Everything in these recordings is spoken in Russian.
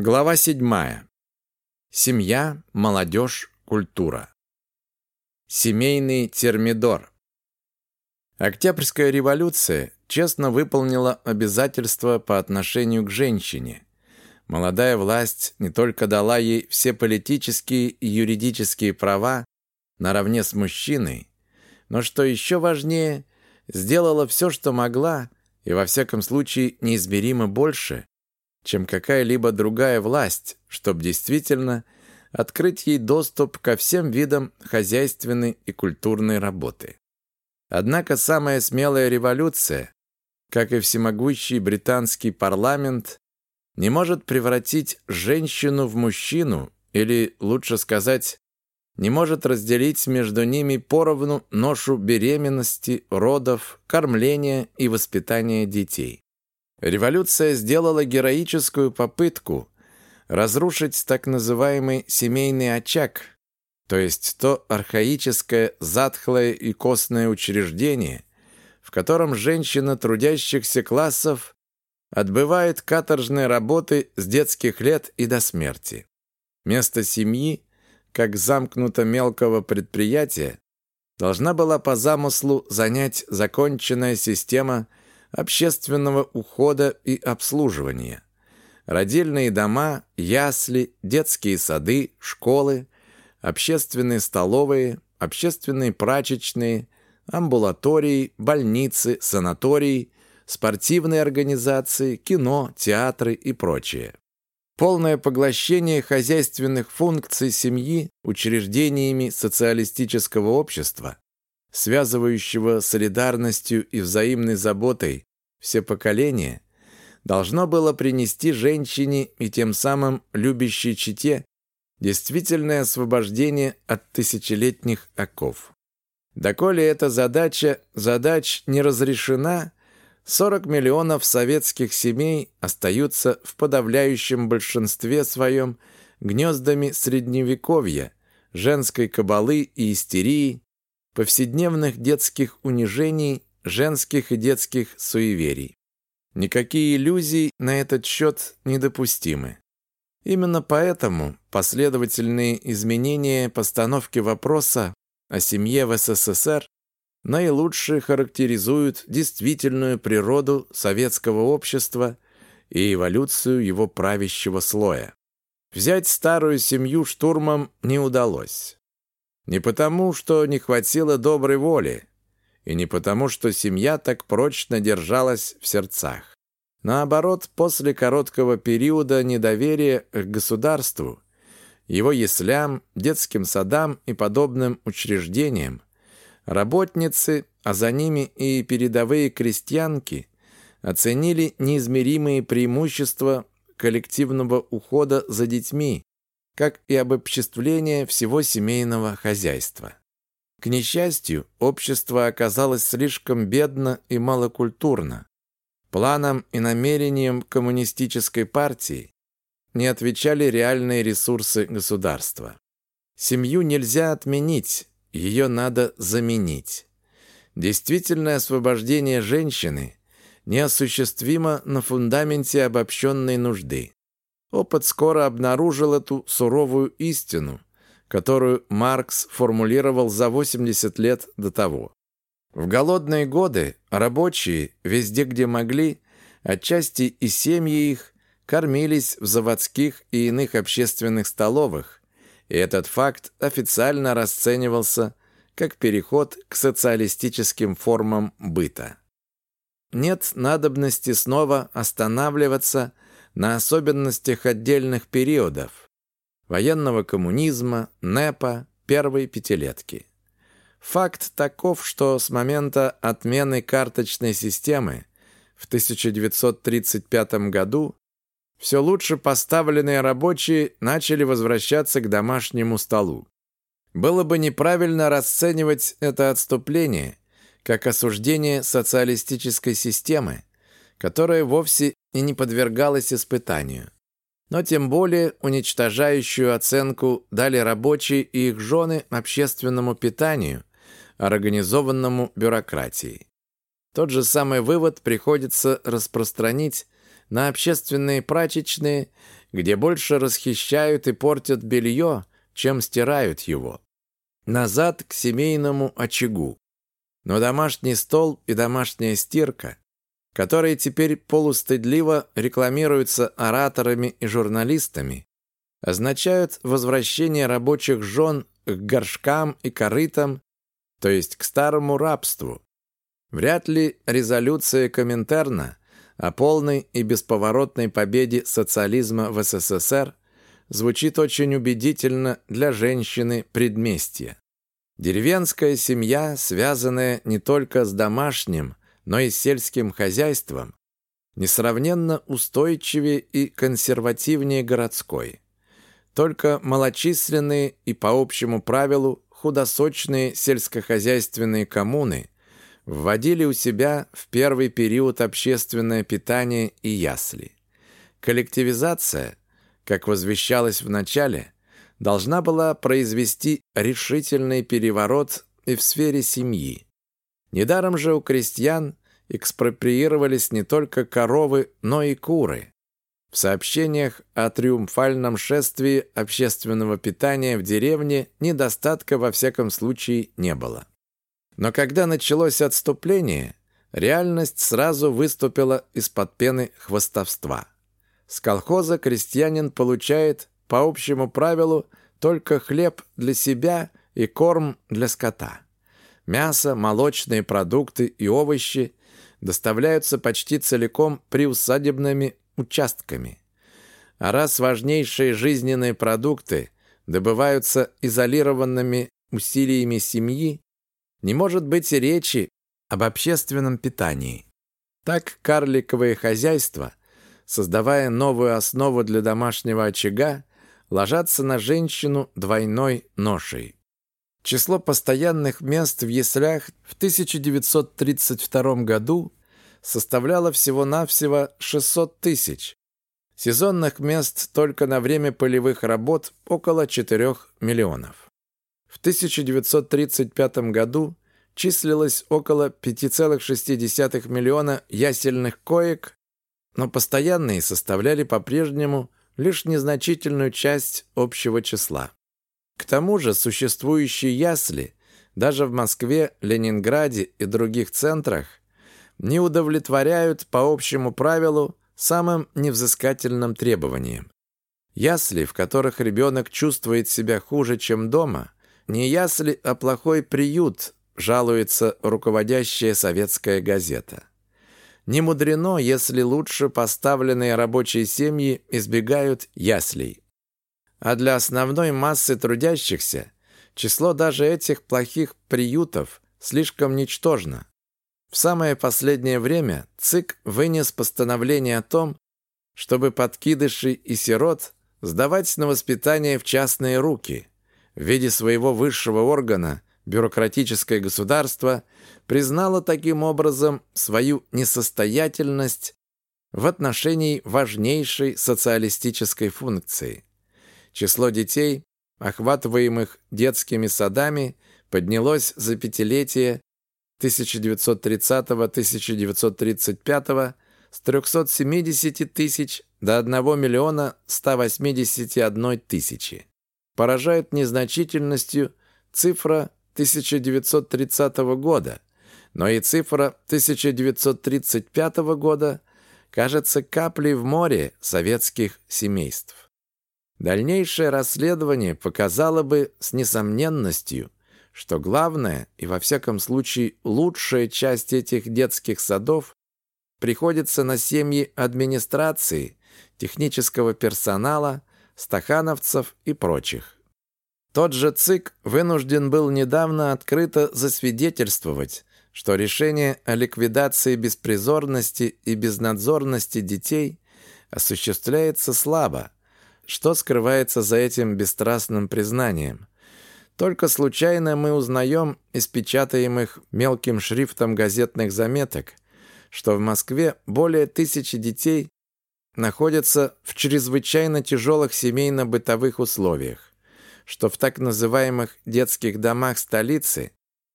Глава 7. Семья, молодежь, культура. Семейный термидор. Октябрьская революция честно выполнила обязательства по отношению к женщине. Молодая власть не только дала ей все политические и юридические права наравне с мужчиной, но, что еще важнее, сделала все, что могла, и во всяком случае неизмеримо больше, чем какая-либо другая власть, чтобы действительно открыть ей доступ ко всем видам хозяйственной и культурной работы. Однако самая смелая революция, как и всемогущий британский парламент, не может превратить женщину в мужчину или, лучше сказать, не может разделить между ними поровну ношу беременности, родов, кормления и воспитания детей. Революция сделала героическую попытку разрушить так называемый семейный очаг, то есть то архаическое, затхлое и костное учреждение, в котором женщина трудящихся классов отбывает каторжные работы с детских лет и до смерти. Место семьи, как замкнуто мелкого предприятия, должна была по замыслу занять законченная система общественного ухода и обслуживания. Родильные дома, ясли, детские сады, школы, общественные столовые, общественные прачечные, амбулатории, больницы, санатории, спортивные организации, кино, театры и прочее. Полное поглощение хозяйственных функций семьи учреждениями социалистического общества связывающего солидарностью и взаимной заботой все поколения, должно было принести женщине и тем самым любящей чите действительное освобождение от тысячелетних оков. Доколе эта задача задач не разрешена, 40 миллионов советских семей остаются в подавляющем большинстве своем гнездами средневековья, женской кабалы и истерии, повседневных детских унижений, женских и детских суеверий. Никакие иллюзии на этот счет недопустимы. Именно поэтому последовательные изменения постановки вопроса о семье в СССР наилучше характеризуют действительную природу советского общества и эволюцию его правящего слоя. Взять старую семью штурмом не удалось. Не потому, что не хватило доброй воли, и не потому, что семья так прочно держалась в сердцах. Наоборот, после короткого периода недоверия к государству, его яслям, детским садам и подобным учреждениям, работницы, а за ними и передовые крестьянки оценили неизмеримые преимущества коллективного ухода за детьми, как и обобществление всего семейного хозяйства. К несчастью, общество оказалось слишком бедно и малокультурно. Планам и намерениям коммунистической партии не отвечали реальные ресурсы государства. Семью нельзя отменить, ее надо заменить. Действительное освобождение женщины неосуществимо на фундаменте обобщенной нужды. Опыт скоро обнаружил эту суровую истину, которую Маркс формулировал за 80 лет до того. В голодные годы рабочие, везде где могли, отчасти и семьи их, кормились в заводских и иных общественных столовых, и этот факт официально расценивался как переход к социалистическим формам быта. Нет надобности снова останавливаться – на особенностях отдельных периодов военного коммунизма, НЭПа, первой пятилетки. Факт таков, что с момента отмены карточной системы в 1935 году все лучше поставленные рабочие начали возвращаться к домашнему столу. Было бы неправильно расценивать это отступление как осуждение социалистической системы, которая вовсе и не подвергалась испытанию. Но тем более уничтожающую оценку дали рабочие и их жены общественному питанию, организованному бюрократией. Тот же самый вывод приходится распространить на общественные прачечные, где больше расхищают и портят белье, чем стирают его. Назад к семейному очагу. Но домашний стол и домашняя стирка, которые теперь полустыдливо рекламируются ораторами и журналистами, означают возвращение рабочих жен к горшкам и корытам, то есть к старому рабству. Вряд ли резолюция Коминтерна о полной и бесповоротной победе социализма в СССР звучит очень убедительно для женщины предместья. Деревенская семья, связанная не только с домашним, но и сельским хозяйством, несравненно устойчивее и консервативнее городской. Только малочисленные и по общему правилу худосочные сельскохозяйственные коммуны вводили у себя в первый период общественное питание и ясли. Коллективизация, как возвещалось в начале, должна была произвести решительный переворот и в сфере семьи. Недаром же у крестьян экспроприировались не только коровы, но и куры. В сообщениях о триумфальном шествии общественного питания в деревне недостатка во всяком случае не было. Но когда началось отступление, реальность сразу выступила из-под пены хвостовства. С колхоза крестьянин получает по общему правилу только хлеб для себя и корм для скота. Мясо, молочные продукты и овощи доставляются почти целиком приусадебными участками. А раз важнейшие жизненные продукты добываются изолированными усилиями семьи, не может быть и речи об общественном питании. Так карликовые хозяйства, создавая новую основу для домашнего очага, ложатся на женщину двойной ношей. Число постоянных мест в яслях в 1932 году составляло всего-навсего 600 тысяч. Сезонных мест только на время полевых работ около 4 миллионов. В 1935 году числилось около 5,6 миллиона ясельных коек, но постоянные составляли по-прежнему лишь незначительную часть общего числа. К тому же существующие ясли даже в Москве, Ленинграде и других центрах не удовлетворяют по общему правилу самым невзыскательным требованиям. Ясли, в которых ребенок чувствует себя хуже, чем дома, не ясли, а плохой приют, жалуется руководящая советская газета. Не мудрено, если лучше поставленные рабочие семьи избегают яслей. А для основной массы трудящихся число даже этих плохих приютов слишком ничтожно. В самое последнее время ЦИК вынес постановление о том, чтобы подкидышей и сирот сдавать на воспитание в частные руки. В виде своего высшего органа бюрократическое государство признало таким образом свою несостоятельность в отношении важнейшей социалистической функции. Число детей, охватываемых детскими садами, поднялось за пятилетие 1930-1935 с 370 тысяч до 1 миллиона 181 тысячи. Поражает незначительностью цифра 1930 года, но и цифра 1935 года кажется каплей в море советских семейств. Дальнейшее расследование показало бы с несомненностью, что главная и, во всяком случае, лучшая часть этих детских садов приходится на семьи администрации, технического персонала, стахановцев и прочих. Тот же ЦИК вынужден был недавно открыто засвидетельствовать, что решение о ликвидации беспризорности и безнадзорности детей осуществляется слабо. Что скрывается за этим бесстрастным признанием? Только случайно мы узнаем из печатаемых мелким шрифтом газетных заметок, что в Москве более тысячи детей находятся в чрезвычайно тяжелых семейно-бытовых условиях, что в так называемых детских домах столицы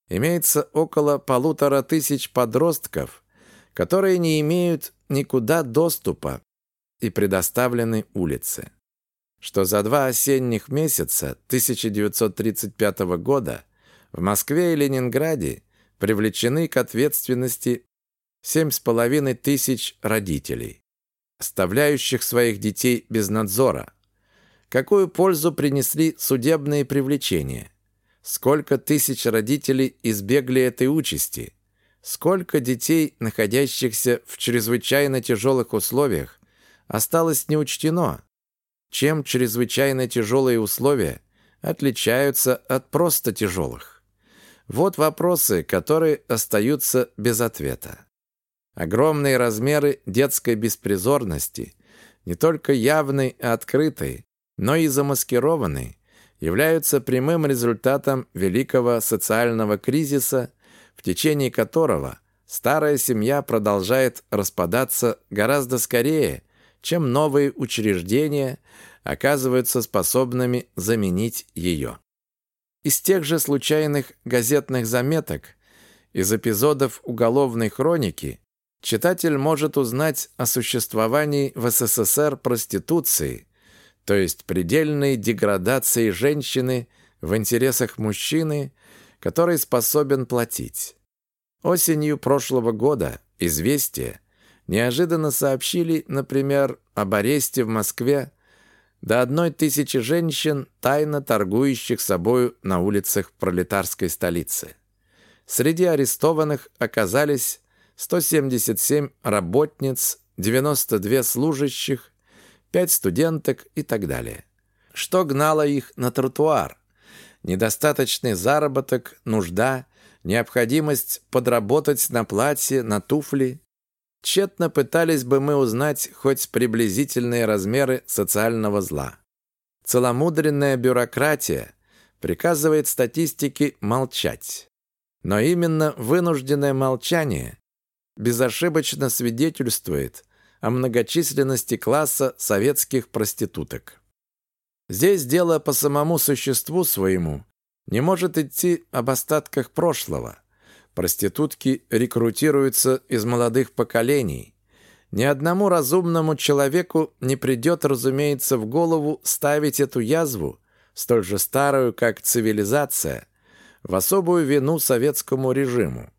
имеется около полутора тысяч подростков, которые не имеют никуда доступа и предоставлены улице. Что за два осенних месяца 1935 года в Москве и Ленинграде привлечены к ответственности 7,5 тысяч родителей, оставляющих своих детей без надзора. Какую пользу принесли судебные привлечения? Сколько тысяч родителей избегли этой участи? Сколько детей, находящихся в чрезвычайно тяжелых условиях, осталось неучтено? Чем чрезвычайно тяжелые условия отличаются от просто тяжелых? Вот вопросы, которые остаются без ответа. Огромные размеры детской беспризорности, не только явной и открытой, но и замаскированной, являются прямым результатом великого социального кризиса, в течение которого старая семья продолжает распадаться гораздо скорее, чем новые учреждения оказываются способными заменить ее. Из тех же случайных газетных заметок, из эпизодов уголовной хроники читатель может узнать о существовании в СССР проституции, то есть предельной деградации женщины в интересах мужчины, который способен платить. Осенью прошлого года «Известия» неожиданно сообщили, например, об аресте в Москве до одной тысячи женщин, тайно торгующих собою на улицах пролетарской столицы. Среди арестованных оказались 177 работниц, 92 служащих, 5 студенток и так далее. Что гнало их на тротуар? Недостаточный заработок, нужда, необходимость подработать на платье, на туфли. Тщетно пытались бы мы узнать хоть приблизительные размеры социального зла. Целомудренная бюрократия приказывает статистике молчать. Но именно вынужденное молчание безошибочно свидетельствует о многочисленности класса советских проституток. Здесь дело по самому существу своему не может идти об остатках прошлого. Проститутки рекрутируются из молодых поколений. Ни одному разумному человеку не придет, разумеется, в голову ставить эту язву, столь же старую, как цивилизация, в особую вину советскому режиму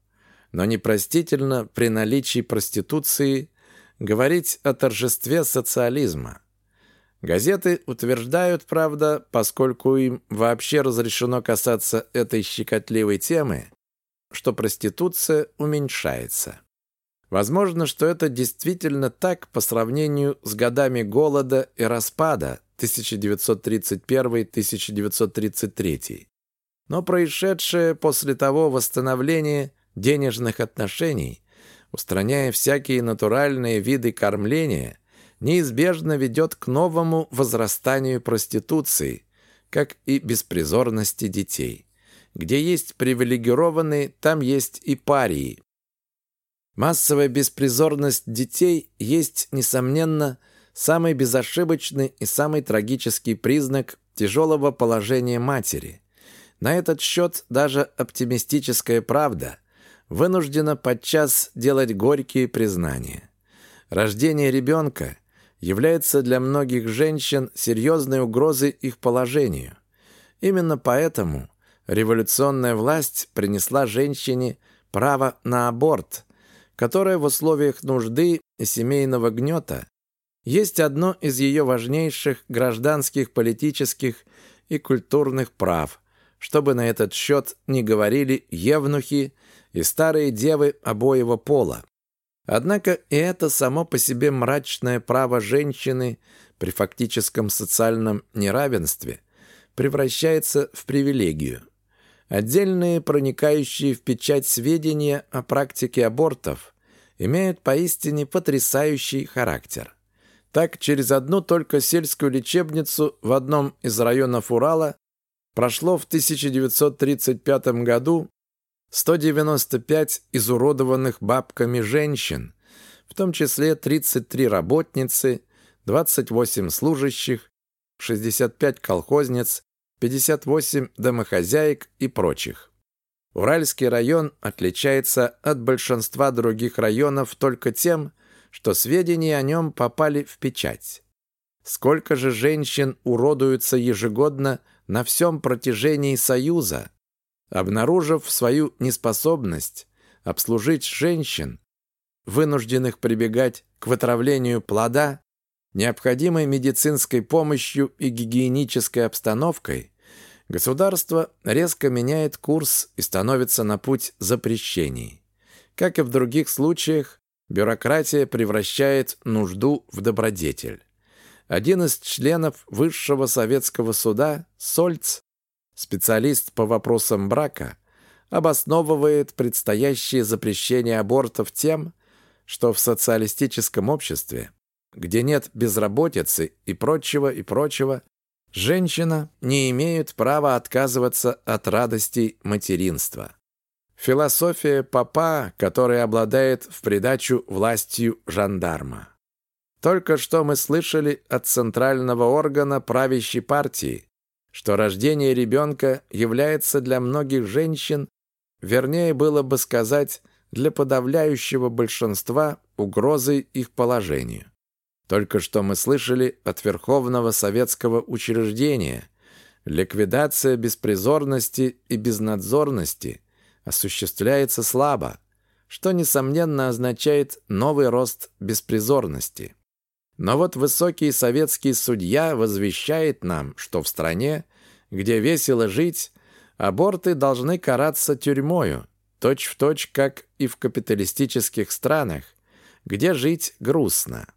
но непростительно при наличии проституции говорить о торжестве социализма. Газеты утверждают, правда, поскольку им вообще разрешено касаться этой щекотливой темы, что проституция уменьшается. Возможно, что это действительно так по сравнению с годами голода и распада 1931-1933. Но происшедшее после того восстановление – денежных отношений, устраняя всякие натуральные виды кормления, неизбежно ведет к новому возрастанию проституции, как и беспризорности детей. Где есть привилегированные, там есть и парии. Массовая беспризорность детей есть, несомненно, самый безошибочный и самый трагический признак тяжелого положения матери. На этот счет даже оптимистическая правда вынуждена подчас делать горькие признания. Рождение ребенка является для многих женщин серьезной угрозой их положению. Именно поэтому революционная власть принесла женщине право на аборт, которое в условиях нужды и семейного гнета есть одно из ее важнейших гражданских, политических и культурных прав, чтобы на этот счет не говорили евнухи и старые девы обоего пола. Однако и это само по себе мрачное право женщины при фактическом социальном неравенстве превращается в привилегию. Отдельные проникающие в печать сведения о практике абортов имеют поистине потрясающий характер. Так, через одну только сельскую лечебницу в одном из районов Урала прошло в 1935 году 195 изуродованных бабками женщин, в том числе 33 работницы, 28 служащих, 65 колхозниц, 58 домохозяек и прочих. Уральский район отличается от большинства других районов только тем, что сведения о нем попали в печать. Сколько же женщин уродуются ежегодно на всем протяжении Союза, обнаружив свою неспособность обслужить женщин, вынужденных прибегать к вытравлению плода, необходимой медицинской помощью и гигиенической обстановкой, государство резко меняет курс и становится на путь запрещений. Как и в других случаях, бюрократия превращает нужду в добродетель. Один из членов Высшего советского суда, Сольц, специалист по вопросам брака, обосновывает предстоящее запрещение абортов тем, что в социалистическом обществе, где нет безработицы и прочего, и прочего, женщина не имеет права отказываться от радостей материнства. Философия папа, который обладает в придачу властью жандарма. Только что мы слышали от центрального органа правящей партии, что рождение ребенка является для многих женщин, вернее было бы сказать, для подавляющего большинства угрозой их положению. Только что мы слышали от Верховного советского учреждения ликвидация беспризорности и безнадзорности осуществляется слабо, что, несомненно, означает новый рост беспризорности. Но вот высокий советский судья возвещает нам, что в стране, где весело жить, аборты должны караться тюрьмою, точь-в-точь, точь, как и в капиталистических странах, где жить грустно.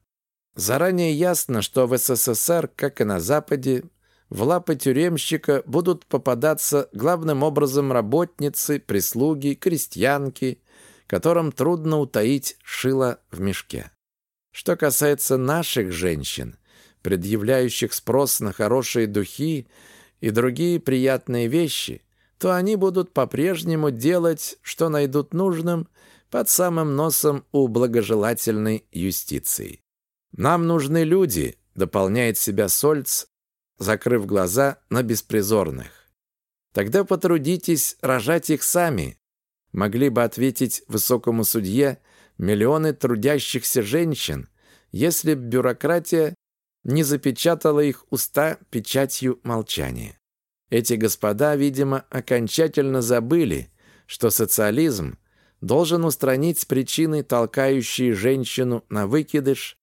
Заранее ясно, что в СССР, как и на Западе, в лапы тюремщика будут попадаться главным образом работницы, прислуги, крестьянки, которым трудно утаить шило в мешке. Что касается наших женщин, предъявляющих спрос на хорошие духи и другие приятные вещи, то они будут по-прежнему делать, что найдут нужным, под самым носом у благожелательной юстиции. «Нам нужны люди», — дополняет себя Сольц, закрыв глаза на беспризорных. «Тогда потрудитесь рожать их сами», — могли бы ответить высокому судье миллионы трудящихся женщин, если б бюрократия не запечатала их уста печатью молчания. Эти господа, видимо, окончательно забыли, что социализм должен устранить причины, толкающие женщину на выкидыш,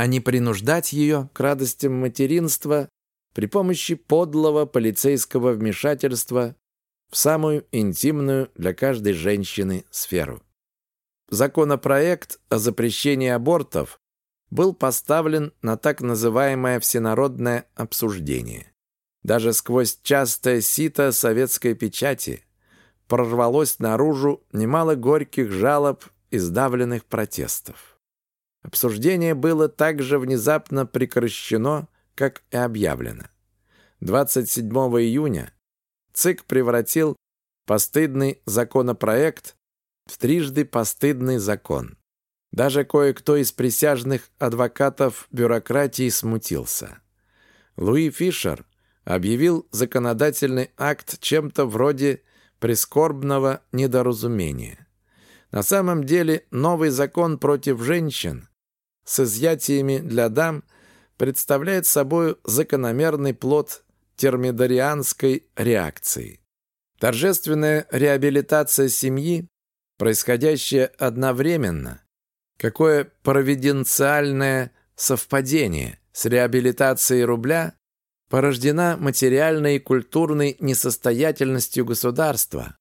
а не принуждать ее к радостям материнства при помощи подлого полицейского вмешательства в самую интимную для каждой женщины сферу. Законопроект о запрещении абортов был поставлен на так называемое всенародное обсуждение. Даже сквозь частое сито советской печати прорвалось наружу немало горьких жалоб и сдавленных протестов. Обсуждение было также внезапно прекращено, как и объявлено. 27 июня ЦИК превратил постыдный законопроект в трижды постыдный закон. Даже кое-кто из присяжных адвокатов бюрократии смутился. Луи Фишер объявил законодательный акт чем-то вроде прискорбного недоразумения. На самом деле новый закон против женщин с изъятиями для дам представляет собой закономерный плод термидорианской реакции. Торжественная реабилитация семьи, происходящая одновременно, какое провиденциальное совпадение с реабилитацией рубля, порождена материальной и культурной несостоятельностью государства.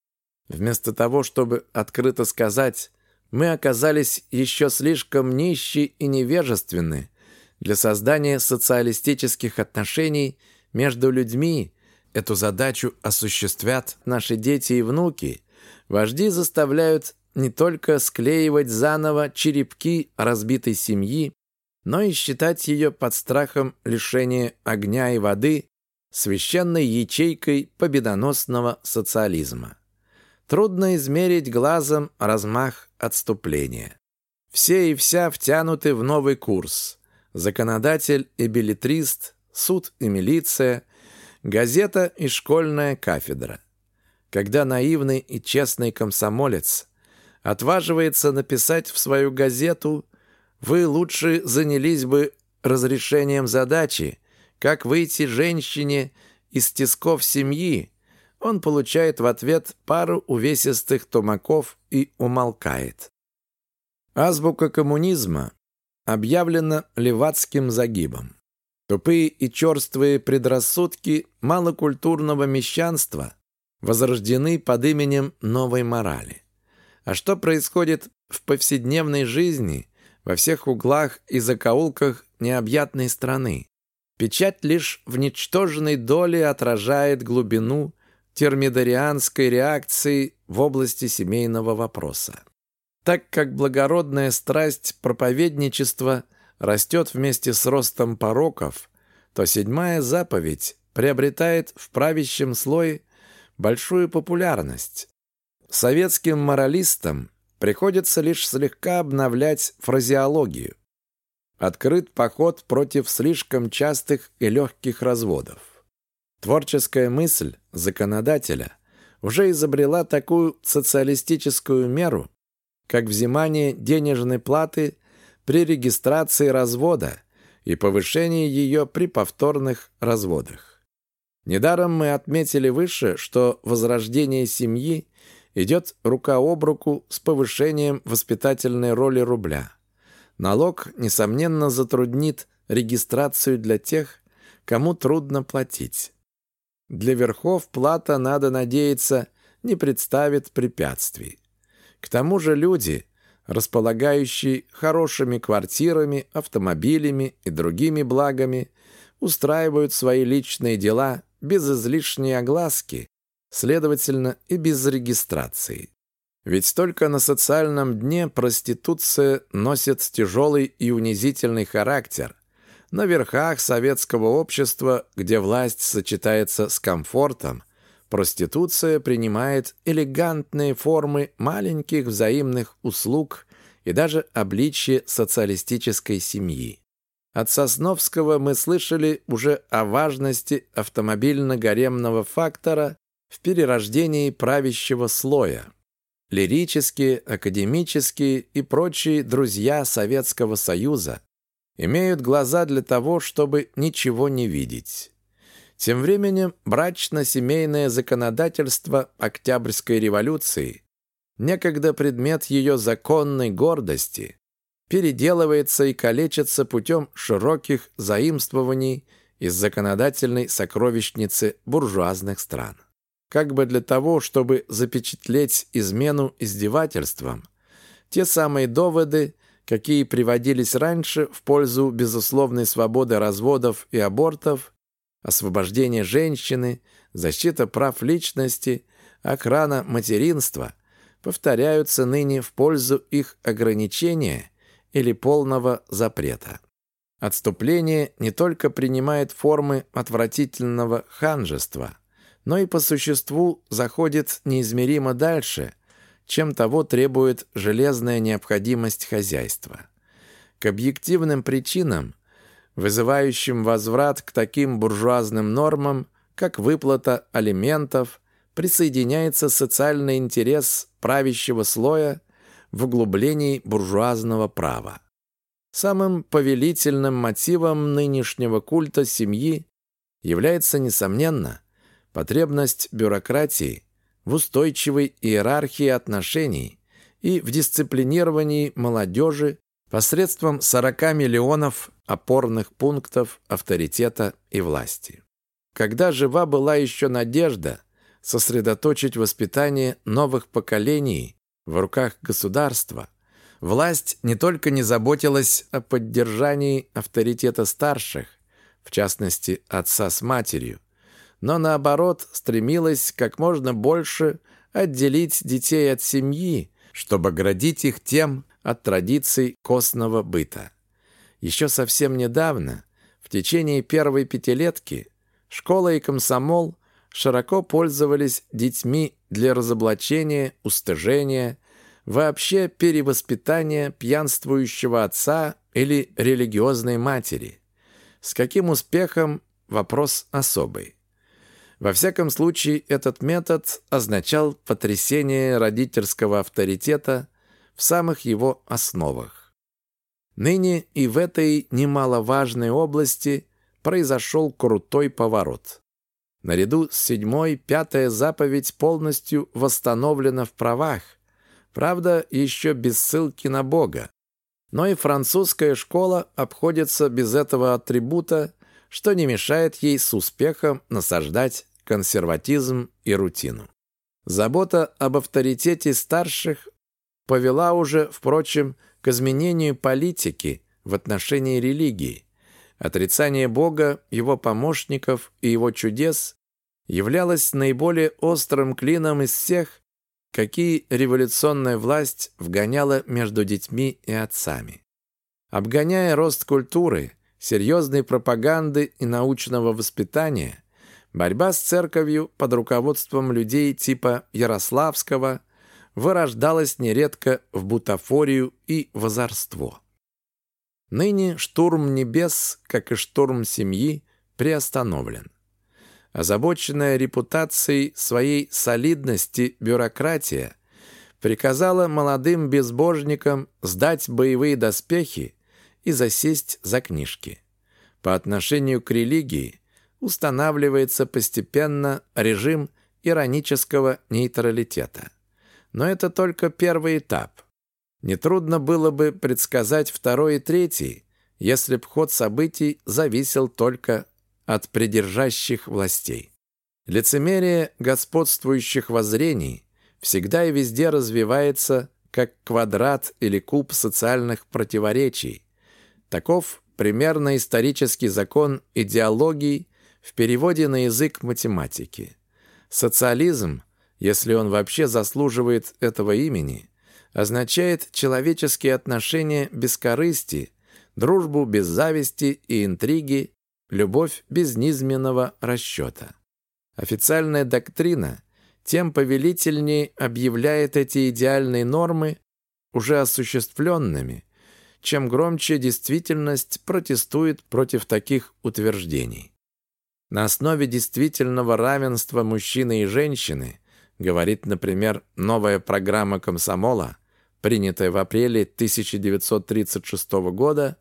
Вместо того, чтобы открыто сказать мы оказались еще слишком нищи и невежественны для создания социалистических отношений между людьми. Эту задачу осуществят наши дети и внуки. Вожди заставляют не только склеивать заново черепки разбитой семьи, но и считать ее под страхом лишения огня и воды священной ячейкой победоносного социализма. Трудно измерить глазом размах отступления. Все и вся втянуты в новый курс. Законодатель и билетрист, суд и милиция, газета и школьная кафедра. когда наивный и честный комсомолец отваживается написать в свою газету «Вы лучше занялись бы разрешением задачи, как выйти женщине из тисков семьи», он получает в ответ пару увесистых тумаков и умолкает. Азбука коммунизма объявлена левацким загибом. Тупые и черствые предрассудки малокультурного мещанства возрождены под именем новой морали. А что происходит в повседневной жизни во всех углах и закоулках необъятной страны? Печать лишь в ничтожной доле отражает глубину термидорианской реакции в области семейного вопроса. Так как благородная страсть проповедничества растет вместе с ростом пороков, то седьмая заповедь приобретает в правящем слое большую популярность. Советским моралистам приходится лишь слегка обновлять фразеологию. Открыт поход против слишком частых и легких разводов. Творческая мысль законодателя уже изобрела такую социалистическую меру, как взимание денежной платы при регистрации развода и повышение ее при повторных разводах. Недаром мы отметили выше, что возрождение семьи идет рука об руку с повышением воспитательной роли рубля. Налог, несомненно, затруднит регистрацию для тех, кому трудно платить. Для верхов плата, надо надеяться, не представит препятствий. К тому же люди, располагающие хорошими квартирами, автомобилями и другими благами, устраивают свои личные дела без излишней огласки, следовательно, и без регистрации. Ведь только на социальном дне проституция носит тяжелый и унизительный характер, на верхах советского общества, где власть сочетается с комфортом, проституция принимает элегантные формы маленьких взаимных услуг и даже обличие социалистической семьи. От Сосновского мы слышали уже о важности автомобильно-гаремного фактора в перерождении правящего слоя. Лирические, академические и прочие друзья Советского Союза имеют глаза для того, чтобы ничего не видеть. Тем временем брачно-семейное законодательство Октябрьской революции, некогда предмет ее законной гордости, переделывается и калечится путем широких заимствований из законодательной сокровищницы буржуазных стран. Как бы для того, чтобы запечатлеть измену издевательством, те самые доводы, какие приводились раньше в пользу безусловной свободы разводов и абортов, освобождения женщины, защита прав личности, охрана материнства, повторяются ныне в пользу их ограничения или полного запрета. Отступление не только принимает формы отвратительного ханжества, но и по существу заходит неизмеримо дальше, чем того требует железная необходимость хозяйства. К объективным причинам, вызывающим возврат к таким буржуазным нормам, как выплата алиментов, присоединяется социальный интерес правящего слоя в углублении буржуазного права. Самым повелительным мотивом нынешнего культа семьи является, несомненно, потребность бюрократии – в устойчивой иерархии отношений и в дисциплинировании молодежи посредством 40 миллионов опорных пунктов авторитета и власти. Когда жива была еще надежда сосредоточить воспитание новых поколений в руках государства, власть не только не заботилась о поддержании авторитета старших, в частности, отца с матерью, но наоборот стремилась как можно больше отделить детей от семьи, чтобы оградить их тем от традиций костного быта. Еще совсем недавно, в течение первой пятилетки, школа и комсомол широко пользовались детьми для разоблачения, устыжения, вообще перевоспитания пьянствующего отца или религиозной матери. С каким успехом – вопрос особый. Во всяком случае, этот метод означал потрясение родительского авторитета в самых его основах. Ныне и в этой немаловажной области произошел крутой поворот. Наряду с седьмой, пятая заповедь полностью восстановлена в правах, правда, еще без ссылки на Бога. Но и французская школа обходится без этого атрибута, что не мешает ей с успехом насаждать консерватизм и рутину. Забота об авторитете старших повела уже, впрочем, к изменению политики в отношении религии. Отрицание Бога, его помощников и его чудес являлось наиболее острым клином из всех, какие революционная власть вгоняла между детьми и отцами. Обгоняя рост культуры, серьезной пропаганды и научного воспитания, борьба с церковью под руководством людей типа Ярославского вырождалась нередко в бутафорию и возорство. Ныне штурм небес, как и штурм семьи, приостановлен. Озабоченная репутацией своей солидности бюрократия приказала молодым безбожникам сдать боевые доспехи и засесть за книжки. По отношению к религии устанавливается постепенно режим иронического нейтралитета. Но это только первый этап. Нетрудно было бы предсказать второй и третий, если б ход событий зависел только от придержащих властей. Лицемерие господствующих воззрений всегда и везде развивается как квадрат или куб социальных противоречий. Таков примерно исторический закон идеологии в переводе на язык математики. Социализм, если он вообще заслуживает этого имени, означает человеческие отношения без корысти, дружбу без зависти и интриги, любовь без низменного расчета. Официальная доктрина тем повелительнее объявляет эти идеальные нормы уже осуществленными, чем громче действительность протестует против таких утверждений. На основе действительного равенства мужчины и женщины, говорит, например, новая программа комсомола, принятая в апреле 1936 года,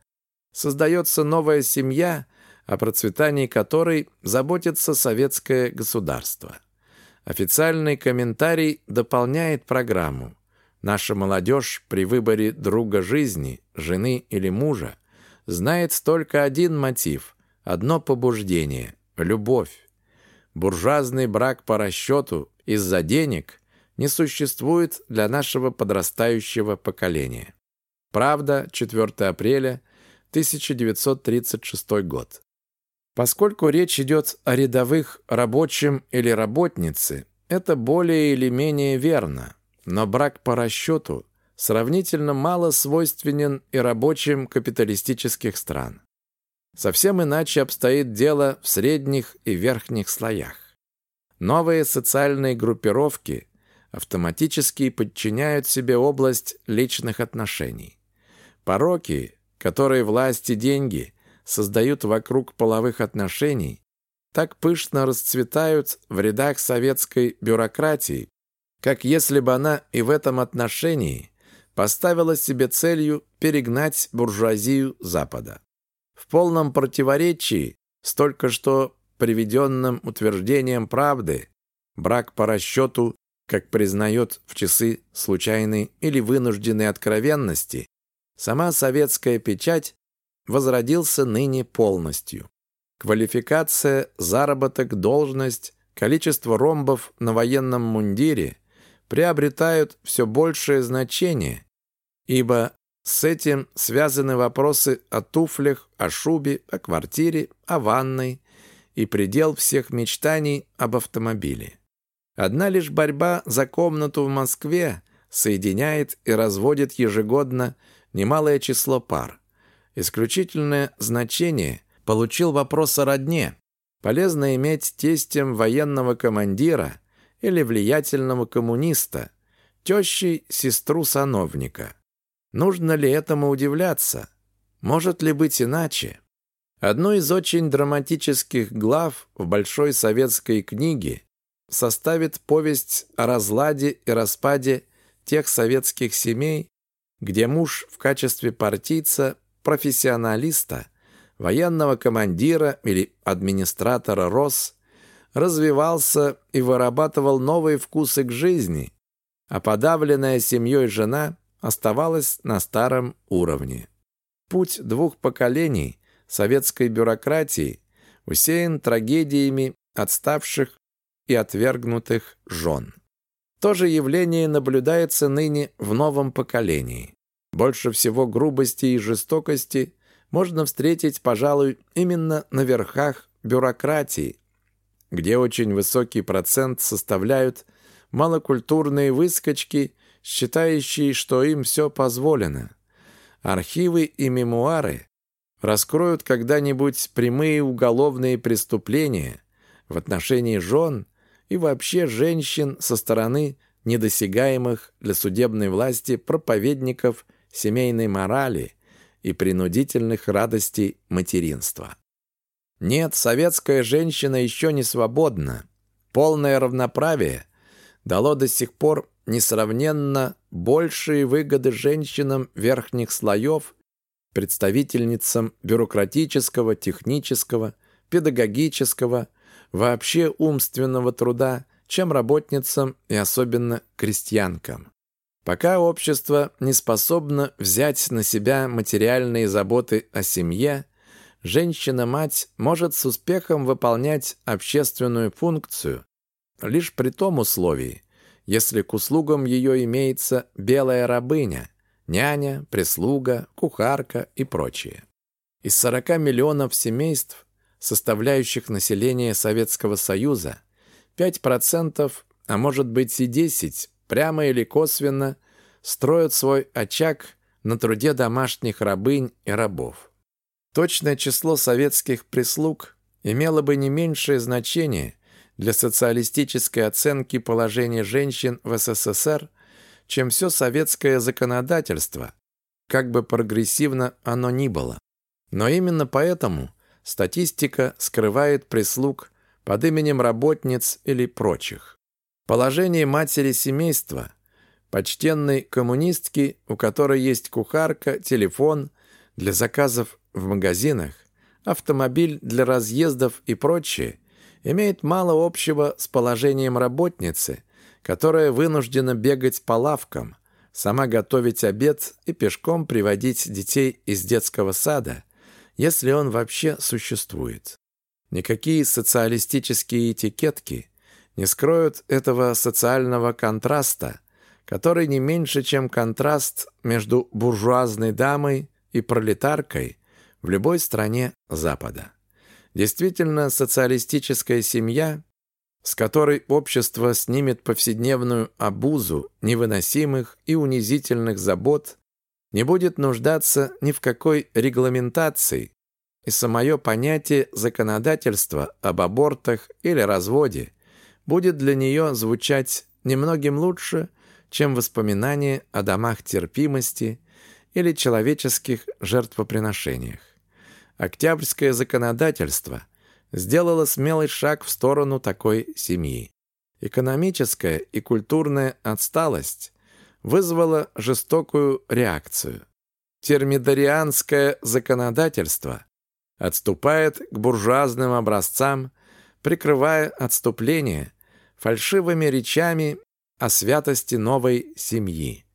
создается новая семья – о процветании которой заботится советское государство. Официальный комментарий дополняет программу. Наша молодежь при выборе друга жизни, жены или мужа знает только один мотив, одно побуждение – любовь. Буржуазный брак по расчету из-за денег не существует для нашего подрастающего поколения. Правда, 4 апреля 1936 год. Поскольку речь идет о рядовых рабочем или работнице, это более или менее верно. Но брак по расчету сравнительно мало свойственен и рабочим капиталистических стран. Совсем иначе обстоит дело в средних и верхних слоях. Новые социальные группировки автоматически подчиняют себе область личных отношений. Пороки, которые власть и деньги – создают вокруг половых отношений, так пышно расцветают в рядах советской бюрократии, как если бы она и в этом отношении поставила себе целью перегнать буржуазию Запада. В полном противоречии с только что приведенным утверждением правды брак по расчету, как признает в часы случайной или вынужденной откровенности, сама советская печать возродился ныне полностью. Квалификация, заработок, должность, количество ромбов на военном мундире приобретают все большее значение, ибо с этим связаны вопросы о туфлях, о шубе, о квартире, о ванной и предел всех мечтаний об автомобиле. Одна лишь борьба за комнату в Москве соединяет и разводит ежегодно немалое число пар. Исключительное значение получил вопрос о родне. Полезно иметь тестем военного командира или влиятельного коммуниста, тещей сестру сановника. Нужно ли этому удивляться? Может ли быть иначе? Одну из очень драматических глав в Большой советской книге составит повесть о разладе и распаде тех советских семей, где муж в качестве партийца, профессионалиста, военного командира или администратора РОС развивался и вырабатывал новые вкусы к жизни, а подавленная семьей жена оставалась на старом уровне. Путь двух поколений советской бюрократии усеян трагедиями отставших и отвергнутых жен. То же явление наблюдается ныне в новом поколении. Больше всего грубости и жестокости можно встретить, пожалуй, именно на верхах бюрократии, где очень высокий процент составляют малокультурные выскочки, считающие, что им все позволено. Архивы и мемуары раскроют когда-нибудь прямые уголовные преступления в отношении жен и вообще женщин со стороны недосягаемых для судебной власти проповедников семейной морали и принудительных радостей материнства. Нет, советская женщина еще не свободна. Полное равноправие дало до сих пор несравненно большие выгоды женщинам верхних слоев, представительницам бюрократического, технического, педагогического, вообще умственного труда, чем работницам и особенно крестьянкам. Пока общество не способно взять на себя материальные заботы о семье, женщина-мать может с успехом выполнять общественную функцию лишь при том условии, если к услугам ее имеется белая рабыня, няня, прислуга, кухарка и прочее. Из 40 миллионов семейств, составляющих население Советского Союза, 5%, а может быть и 10%, прямо или косвенно, строят свой очаг на труде домашних рабынь и рабов. Точное число советских прислуг имело бы не меньшее значение для социалистической оценки положения женщин в СССР, чем все советское законодательство, как бы прогрессивно оно ни было. Но именно поэтому статистика скрывает прислуг под именем работниц или прочих. Положение матери семейства, почтенной коммунистки, у которой есть кухарка, телефон для заказов в магазинах, автомобиль для разъездов и прочее, имеет мало общего с положением работницы, которая вынуждена бегать по лавкам, сама готовить обед и пешком приводить детей из детского сада, если он вообще существует. Никакие социалистические этикетки не скроют этого социального контраста, который не меньше, чем контраст между буржуазной дамой и пролетаркой в любой стране Запада. Действительно, социалистическая семья, с которой общество снимет повседневную обузу невыносимых и унизительных забот, не будет нуждаться ни в какой регламентации, и самое понятие законодательства об абортах или разводе будет для нее звучать немногим лучше, чем воспоминания о домах терпимости или человеческих жертвоприношениях. Октябрьское законодательство сделало смелый шаг в сторону такой семьи. Экономическая и культурная отсталость вызвала жестокую реакцию. Термидорианское законодательство отступает к буржуазным образцам, прикрывая отступление фальшивыми речами о святости новой семьи.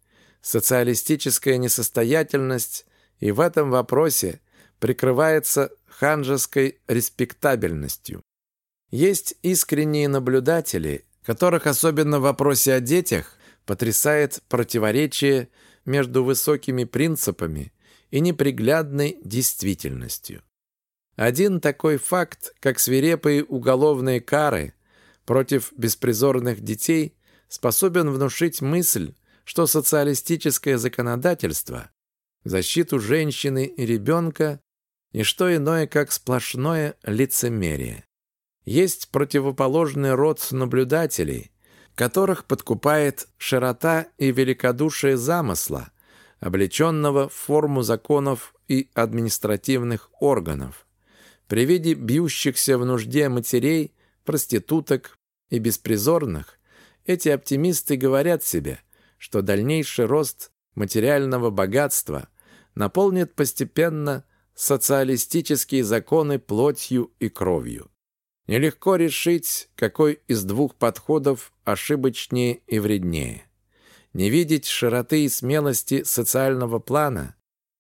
Социалистическая несостоятельность и в этом вопросе прикрывается ханжеской респектабельностью. Есть искренние наблюдатели, которых особенно в вопросе о детях потрясает противоречие между высокими принципами и неприглядной действительностью. Один такой факт, как свирепые уголовные кары против беспризорных детей, способен внушить мысль, что социалистическое законодательство в защиту женщины и ребенка не что иное, как сплошное лицемерие. Есть противоположный род наблюдателей, которых подкупает широта и великодушие замысла, облеченного в форму законов и административных органов. При виде бьющихся в нужде матерей, проституток и беспризорных, эти оптимисты говорят себе, что дальнейший рост материального богатства наполнит постепенно социалистические законы плотью и кровью. Нелегко решить, какой из двух подходов ошибочнее и вреднее. Не видеть широты и смелости социального плана,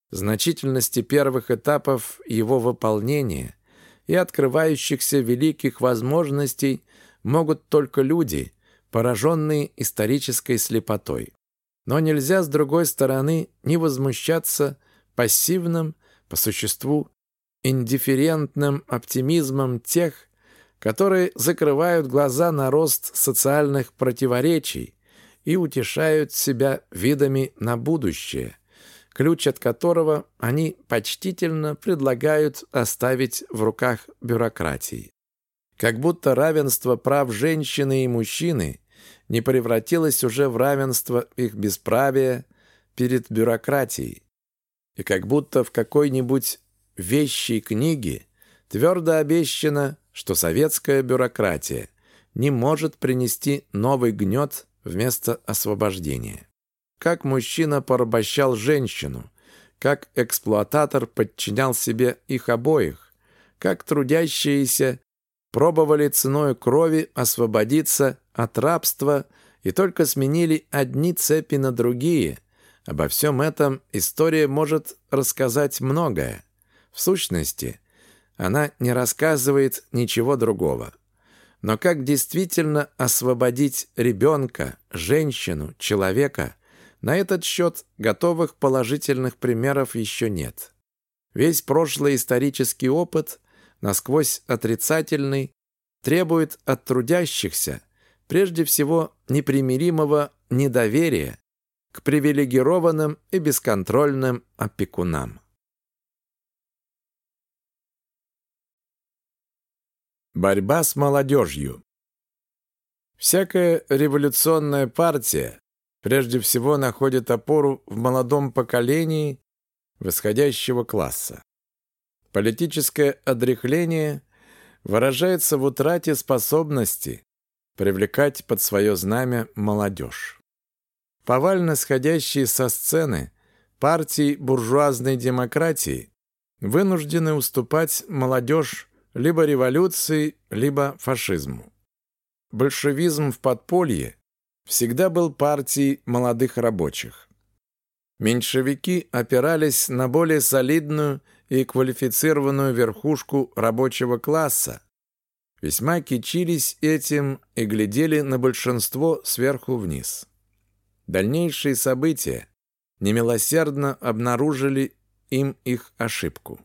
значительности первых этапов его выполнения и открывающихся великих возможностей могут только люди, пораженные исторической слепотой. Но нельзя, с другой стороны, не возмущаться пассивным, по существу, индифферентным оптимизмом тех, которые закрывают глаза на рост социальных противоречий и утешают себя видами на будущее, ключ от которого они почтительно предлагают оставить в руках бюрократии. Как будто равенство прав женщины и мужчины не превратилось уже в равенство их бесправия перед бюрократией. И как будто в какой-нибудь вещей книге твердо обещано что советская бюрократия не может принести новый гнет вместо освобождения. Как мужчина порабощал женщину, как эксплуататор подчинял себе их обоих, как трудящиеся пробовали ценой крови освободиться от рабства и только сменили одни цепи на другие. Обо всем этом история может рассказать многое. В сущности, она не рассказывает ничего другого. Но как действительно освободить ребенка, женщину, человека, на этот счет готовых положительных примеров еще нет. Весь прошлый исторический опыт, насквозь отрицательный, требует от трудящихся прежде всего непримиримого недоверия к привилегированным и бесконтрольным опекунам. Борьба с молодежью. Всякая революционная партия прежде всего находит опору в молодом поколении восходящего класса. Политическое отрехление выражается в утрате способности привлекать под свое знамя молодежь. Повально сходящие со сцены партии буржуазной демократии вынуждены уступать молодежь либо революции, либо фашизму. Большевизм в подполье всегда был партией молодых рабочих. Меньшевики опирались на более солидную и квалифицированную верхушку рабочего класса, весьма кичились этим и глядели на большинство сверху вниз. Дальнейшие события немилосердно обнаружили им их ошибку.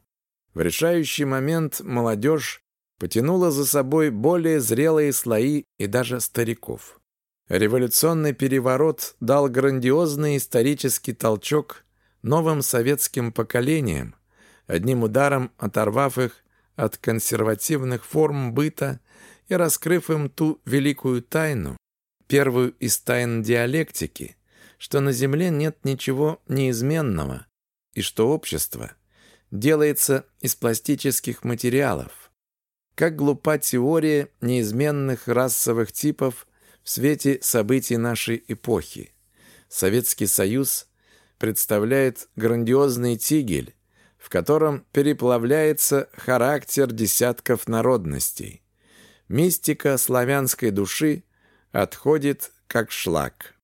В решающий момент молодежь потянула за собой более зрелые слои и даже стариков. Революционный переворот дал грандиозный исторический толчок новым советским поколениям, одним ударом оторвав их от консервативных форм быта и раскрыв им ту великую тайну, первую из тайн диалектики, что на Земле нет ничего неизменного и что общество делается из пластических материалов. Как глупа теория неизменных расовых типов в свете событий нашей эпохи. Советский Союз представляет грандиозный тигель, в котором переплавляется характер десятков народностей. Мистика славянской души отходит как шлак.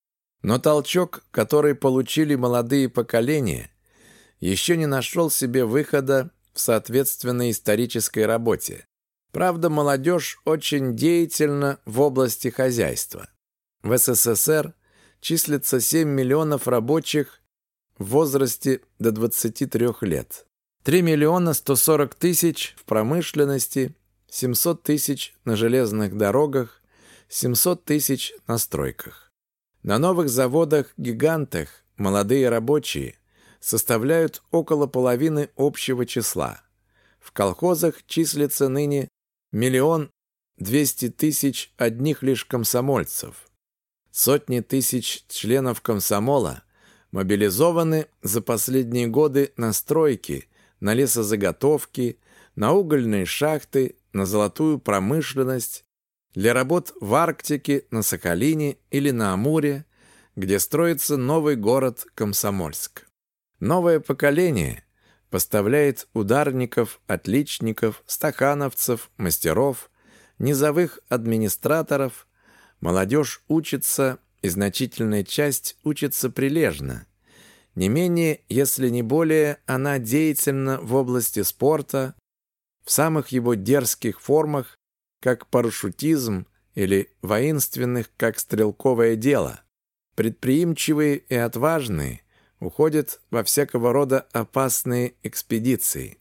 Но толчок, который получили молодые поколения, еще не нашел себе выхода в соответственной исторической работе. Правда, молодежь очень деятельна в области хозяйства. В СССР числится 7 миллионов рабочих в возрасте до 23 лет. 3 миллиона 140 тысяч в промышленности, 700 тысяч на железных дорогах, 700 тысяч на стройках. На новых заводах-гигантах молодые рабочие составляют около половины общего числа. В колхозах числится ныне миллион двести тысяч одних лишь комсомольцев. Сотни тысяч членов комсомола мобилизованы за последние годы на стройки, на лесозаготовки, на угольные шахты, на золотую промышленность, для работ в Арктике, на Сахалине или на Амуре, где строится новый город Комсомольск. Новое поколение поставляет ударников, отличников, стахановцев, мастеров, низовых администраторов. Молодежь учится, и значительная часть учится прилежно. Не менее, если не более, она деятельна в области спорта, в самых его дерзких формах, как парашютизм или воинственных, как стрелковое дело. Предприимчивые и отважные уходят во всякого рода опасные экспедиции.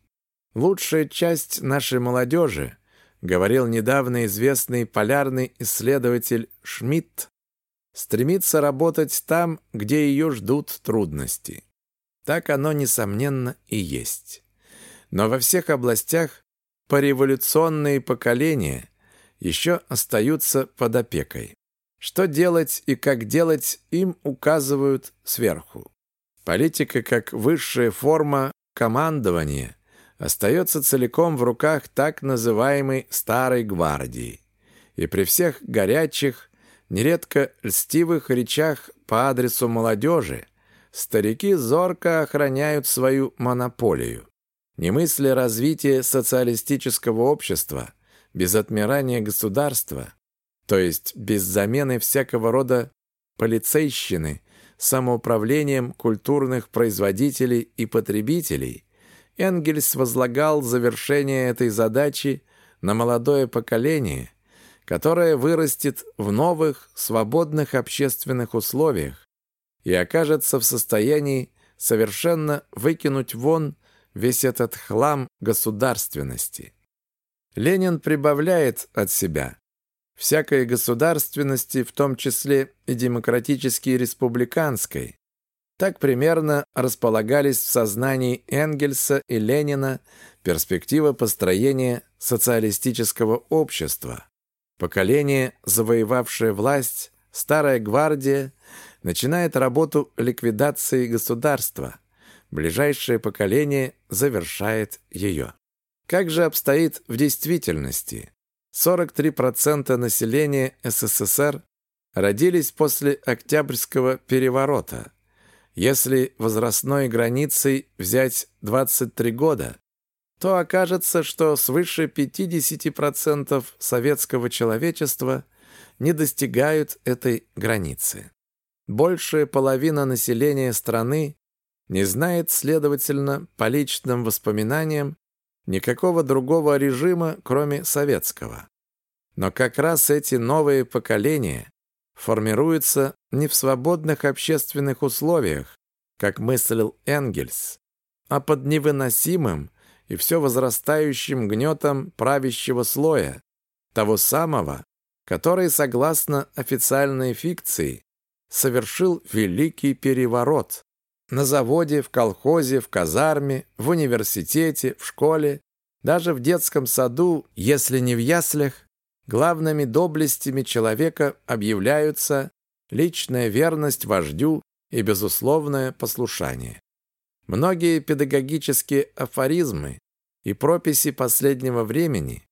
Лучшая часть нашей молодежи, говорил недавно известный полярный исследователь Шмидт, стремится работать там, где ее ждут трудности. Так оно, несомненно, и есть. Но во всех областях пореволюционные поколения еще остаются под опекой. Что делать и как делать им указывают сверху. Политика как высшая форма командования остается целиком в руках так называемой «старой гвардии». И при всех горячих, нередко льстивых речах по адресу молодежи старики зорко охраняют свою монополию. Не мысля развития социалистического общества, без отмирания государства, то есть без замены всякого рода полицейщины самоуправлением культурных производителей и потребителей, Энгельс возлагал завершение этой задачи на молодое поколение, которое вырастет в новых, свободных общественных условиях и окажется в состоянии совершенно выкинуть вон весь этот хлам государственности. Ленин прибавляет от себя всякой государственности, в том числе и демократически республиканской. Так примерно располагались в сознании Энгельса и Ленина перспектива построения социалистического общества. Поколение, завоевавшее власть, старая гвардия, начинает работу ликвидации государства. Ближайшее поколение завершает ее. Как же обстоит в действительности? 43% населения СССР родились после Октябрьского переворота. Если возрастной границей взять 23 года, то окажется, что свыше 50% советского человечества не достигают этой границы. Большая половина населения страны не знает, следовательно, по личным воспоминаниям, никакого другого режима, кроме советского. Но как раз эти новые поколения формируются не в свободных общественных условиях, как мыслил Энгельс, а под невыносимым и все возрастающим гнетом правящего слоя, того самого, который, согласно официальной фикции, совершил великий переворот, на заводе, в колхозе, в казарме, в университете, в школе, даже в детском саду, если не в яслях, главными доблестями человека объявляются личная верность вождю и безусловное послушание. Многие педагогические афоризмы и прописи последнего времени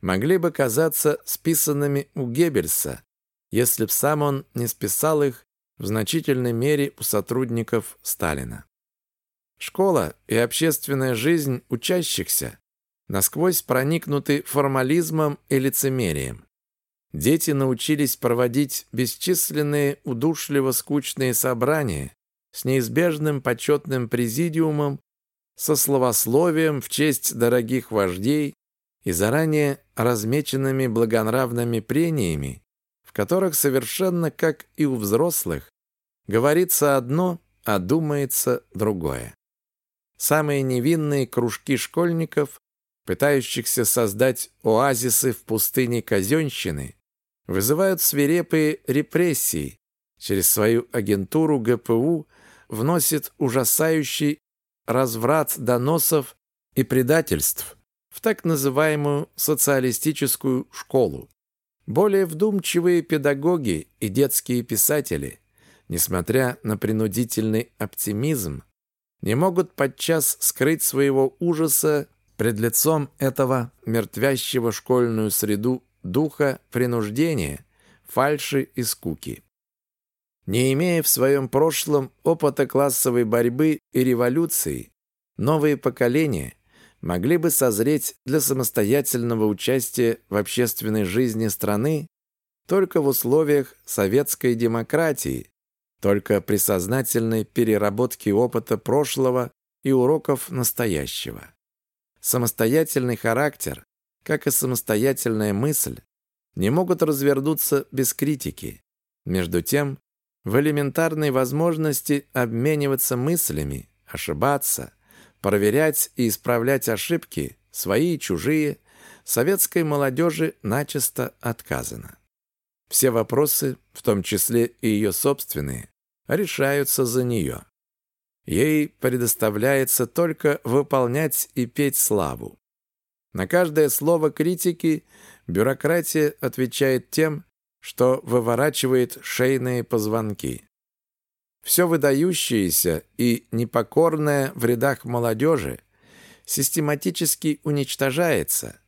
могли бы казаться списанными у Геббельса, если б сам он не списал их в значительной мере у сотрудников Сталина. Школа и общественная жизнь учащихся насквозь проникнуты формализмом и лицемерием. Дети научились проводить бесчисленные удушливо скучные собрания с неизбежным почетным президиумом, со словословием в честь дорогих вождей и заранее размеченными благонравными прениями, в которых совершенно как и у взрослых говорится одно, а думается другое. Самые невинные кружки школьников, пытающихся создать оазисы в пустыне казенщины, вызывают свирепые репрессии, через свою агентуру ГПУ вносит ужасающий разврат доносов и предательств в так называемую социалистическую школу. Более вдумчивые педагоги и детские писатели, несмотря на принудительный оптимизм, не могут подчас скрыть своего ужаса Пред лицом этого мертвящего школьную среду духа принуждения, фальши и скуки. Не имея в своем прошлом опыта классовой борьбы и революции, новые поколения могли бы созреть для самостоятельного участия в общественной жизни страны только в условиях советской демократии, только при сознательной переработке опыта прошлого и уроков настоящего. Самостоятельный характер, как и самостоятельная мысль, не могут развернуться без критики. Между тем, в элементарной возможности обмениваться мыслями, ошибаться, проверять и исправлять ошибки, свои и чужие, советской молодежи начисто отказано. Все вопросы, в том числе и ее собственные, решаются за нее. Ей предоставляется только выполнять и петь славу. На каждое слово критики бюрократия отвечает тем, что выворачивает шейные позвонки. Все выдающееся и непокорное в рядах молодежи систематически уничтожается,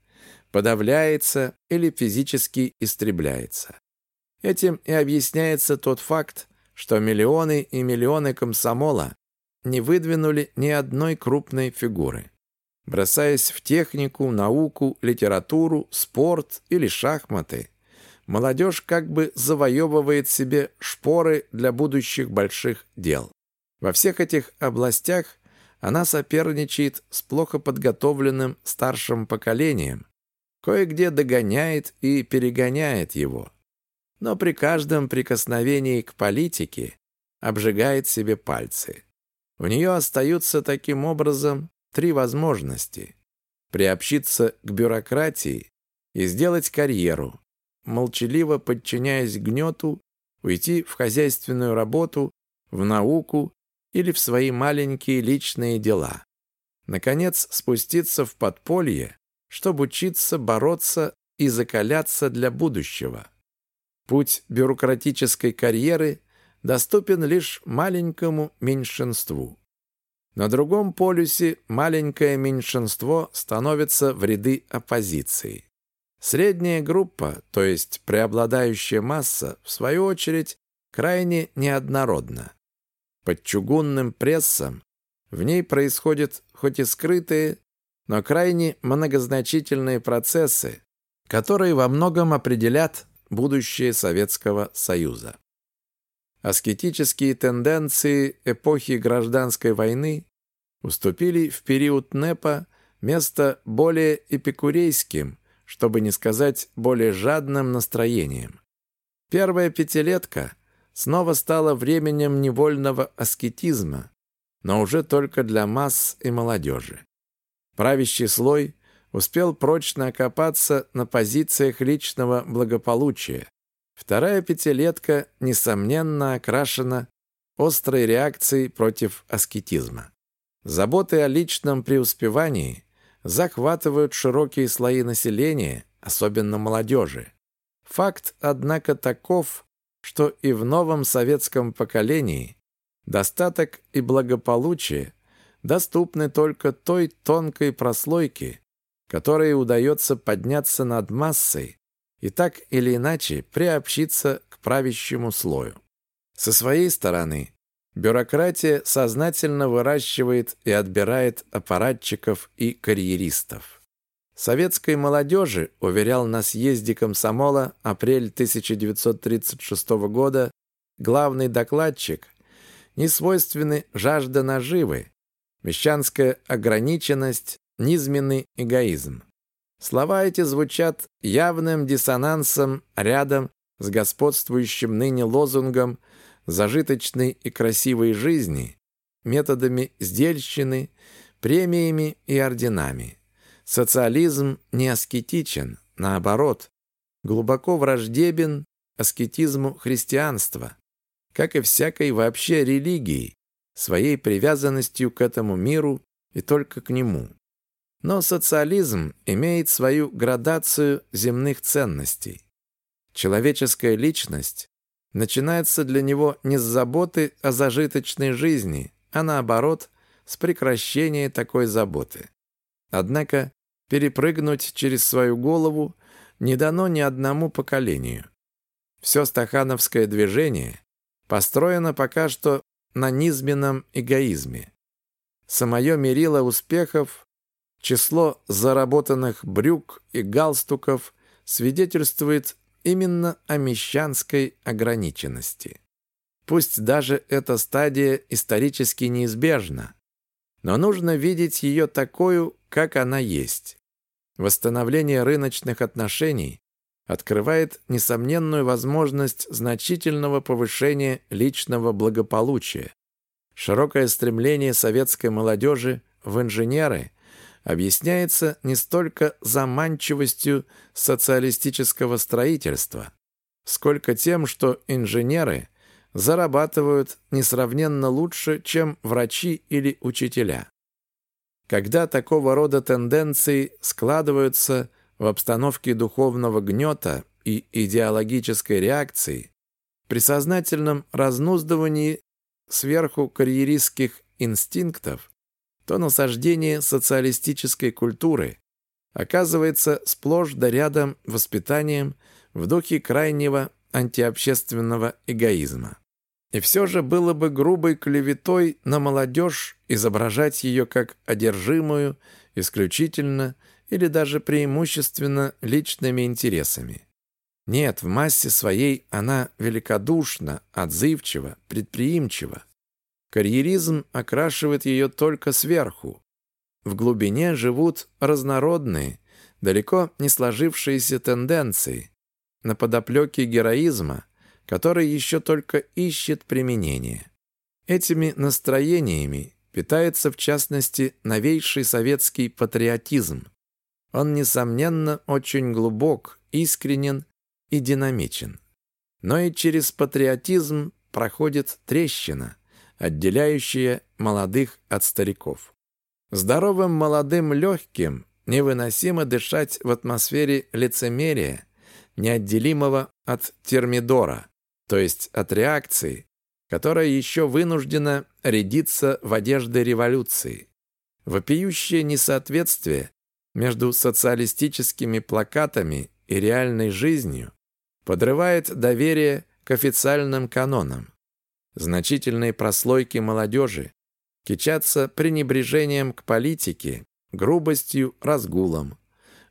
подавляется или физически истребляется. Этим и объясняется тот факт, что миллионы и миллионы комсомола не выдвинули ни одной крупной фигуры. Бросаясь в технику, науку, литературу, спорт или шахматы, молодежь как бы завоевывает себе шпоры для будущих больших дел. Во всех этих областях она соперничает с плохо подготовленным старшим поколением, кое-где догоняет и перегоняет его но при каждом прикосновении к политике обжигает себе пальцы. У нее остаются таким образом три возможности. Приобщиться к бюрократии и сделать карьеру, молчаливо подчиняясь гнету, уйти в хозяйственную работу, в науку или в свои маленькие личные дела. Наконец, спуститься в подполье, чтобы учиться бороться и закаляться для будущего. Путь бюрократической карьеры доступен лишь маленькому меньшинству. На другом полюсе маленькое меньшинство становится в ряды оппозиции. Средняя группа, то есть преобладающая масса, в свою очередь, крайне неоднородна. Под чугунным прессом в ней происходят хоть и скрытые, но крайне многозначительные процессы, которые во многом определят будущее Советского Союза. Аскетические тенденции эпохи гражданской войны уступили в период НЭПа место более эпикурейским, чтобы не сказать более жадным настроением. Первая пятилетка снова стала временем невольного аскетизма, но уже только для масс и молодежи. Правящий слой успел прочно окопаться на позициях личного благополучия. Вторая пятилетка, несомненно, окрашена острой реакцией против аскетизма. Заботы о личном преуспевании захватывают широкие слои населения, особенно молодежи. Факт, однако, таков, что и в новом советском поколении достаток и благополучие доступны только той тонкой прослойке, которой удается подняться над массой и так или иначе приобщиться к правящему слою. Со своей стороны, бюрократия сознательно выращивает и отбирает аппаратчиков и карьеристов. Советской молодежи, уверял на съезде комсомола апрель 1936 года главный докладчик, не свойственны жажда наживы, мещанская ограниченность, низменный эгоизм. Слова эти звучат явным диссонансом рядом с господствующим ныне лозунгом зажиточной и красивой жизни, методами сдельщины, премиями и орденами. Социализм не аскетичен, наоборот, глубоко враждебен аскетизму христианства, как и всякой вообще религии, своей привязанностью к этому миру и только к нему. Но социализм имеет свою градацию земных ценностей. Человеческая личность начинается для него не с заботы о зажиточной жизни, а наоборот, с прекращения такой заботы. Однако перепрыгнуть через свою голову не дано ни одному поколению. Все стахановское движение построено пока что на низменном эгоизме. Самое мерило успехов, число заработанных брюк и галстуков свидетельствует именно о мещанской ограниченности. Пусть даже эта стадия исторически неизбежна, но нужно видеть ее такую, как она есть. Восстановление рыночных отношений открывает несомненную возможность значительного повышения личного благополучия. Широкое стремление советской молодежи в инженеры объясняется не столько заманчивостью социалистического строительства, сколько тем, что инженеры зарабатывают несравненно лучше, чем врачи или учителя. Когда такого рода тенденции складываются в обстановке духовного гнета и идеологической реакции, при сознательном разнуздывании сверху карьеристских инстинктов, то насаждение социалистической культуры оказывается сплошь да рядом воспитанием в духе крайнего антиобщественного эгоизма. И все же было бы грубой клеветой на молодежь изображать ее как одержимую исключительно или даже преимущественно личными интересами. Нет, в массе своей она великодушна, отзывчива, предприимчива. Карьеризм окрашивает ее только сверху. В глубине живут разнородные, далеко не сложившиеся тенденции. На подоплеке героизма – который еще только ищет применение. Этими настроениями питается в частности новейший советский патриотизм. Он, несомненно, очень глубок, искренен и динамичен. Но и через патриотизм проходит трещина, отделяющая молодых от стариков. Здоровым молодым легким невыносимо дышать в атмосфере лицемерия, неотделимого от термидора – то есть от реакции, которая еще вынуждена рядиться в одежды революции. Вопиющее несоответствие между социалистическими плакатами и реальной жизнью подрывает доверие к официальным канонам. Значительные прослойки молодежи кичатся пренебрежением к политике, грубостью, разгулом.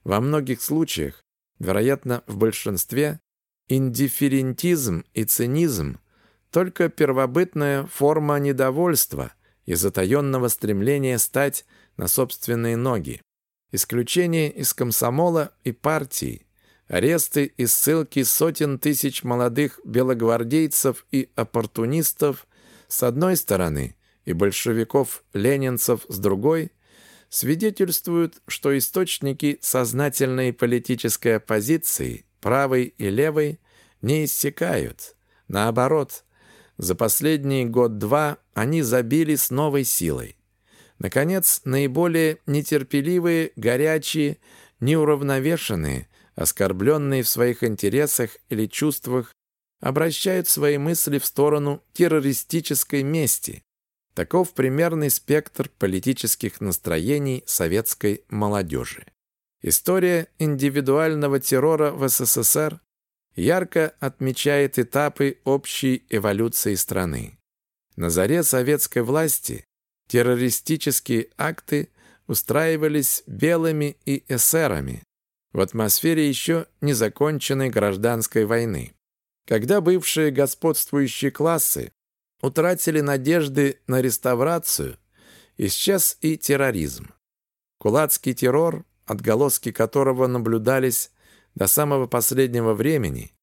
Во многих случаях, вероятно, в большинстве, Индифферентизм и цинизм – только первобытная форма недовольства и затаенного стремления стать на собственные ноги. Исключение из комсомола и партии, аресты и ссылки сотен тысяч молодых белогвардейцев и оппортунистов с одной стороны и большевиков-ленинцев с другой – свидетельствуют, что источники сознательной политической оппозиции, правой и левой, не иссякают. Наоборот, за последний год-два они забили с новой силой. Наконец, наиболее нетерпеливые, горячие, неуравновешенные, оскорбленные в своих интересах или чувствах, обращают свои мысли в сторону террористической мести. Таков примерный спектр политических настроений советской молодежи. История индивидуального террора в СССР ярко отмечает этапы общей эволюции страны. На заре советской власти террористические акты устраивались белыми и эсерами в атмосфере еще незаконченной гражданской войны. Когда бывшие господствующие классы утратили надежды на реставрацию, исчез и терроризм. Кулацкий террор, отголоски которого наблюдались до самого последнего времени,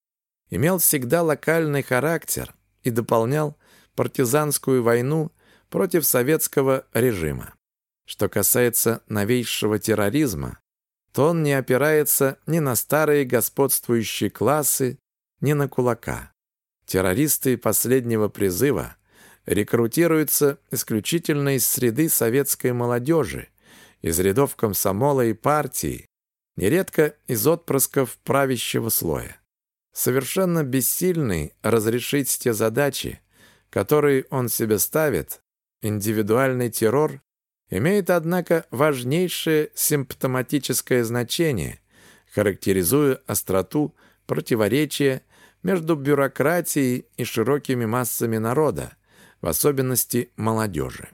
имел всегда локальный характер и дополнял партизанскую войну против советского режима. Что касается новейшего терроризма, то он не опирается ни на старые господствующие классы, ни на кулака. Террористы последнего призыва рекрутируются исключительно из среды советской молодежи, из рядов комсомола и партии, нередко из отпрысков правящего слоя. Совершенно бессильный разрешить те задачи, которые он себе ставит, индивидуальный террор имеет, однако, важнейшее симптоматическое значение, характеризуя остроту противоречия между бюрократией и широкими массами народа, в особенности молодежи.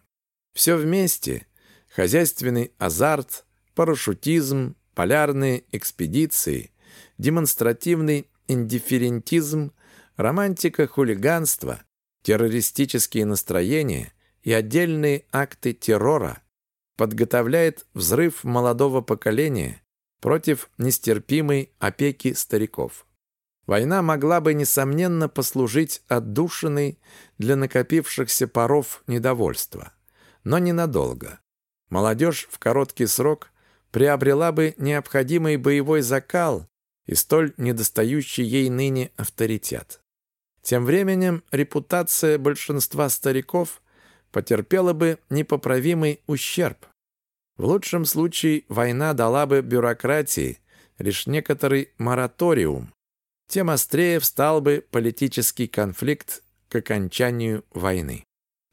Все вместе – хозяйственный азарт, парашютизм, полярные экспедиции, демонстративный индифферентизм, романтика хулиганства, террористические настроения и отдельные акты террора подготовляет взрыв молодого поколения против нестерпимой опеки стариков. Война могла бы, несомненно, послужить отдушиной для накопившихся паров недовольства, но ненадолго. Молодежь в короткий срок приобрела бы необходимый боевой закал и столь недостающий ей ныне авторитет. Тем временем репутация большинства стариков потерпела бы непоправимый ущерб. В лучшем случае война дала бы бюрократии лишь некоторый мораториум, тем острее встал бы политический конфликт к окончанию войны.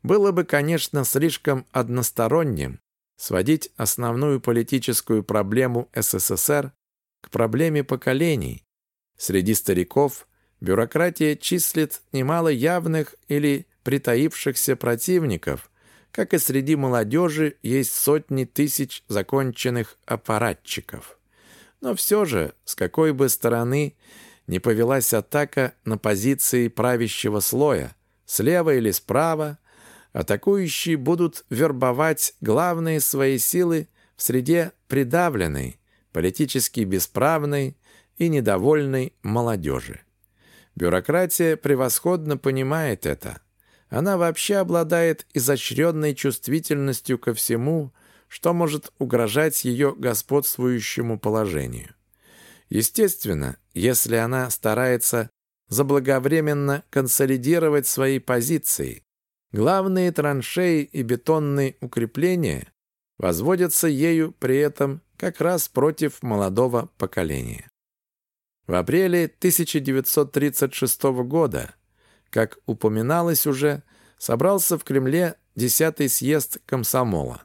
Было бы, конечно, слишком односторонним сводить основную политическую проблему СССР к проблеме поколений. Среди стариков бюрократия числит немало явных или притаившихся противников, как и среди молодежи есть сотни тысяч законченных аппаратчиков. Но все же, с какой бы стороны не повелась атака на позиции правящего слоя, слева или справа, атакующие будут вербовать главные свои силы в среде придавленной, политически бесправной и недовольной молодежи. Бюрократия превосходно понимает это. Она вообще обладает изощренной чувствительностью ко всему, что может угрожать ее господствующему положению. Естественно, если она старается заблаговременно консолидировать свои позиции, главные траншеи и бетонные укрепления возводятся ею при этом как раз против молодого поколения. В апреле 1936 года, как упоминалось уже, собрался в Кремле 10-й съезд комсомола.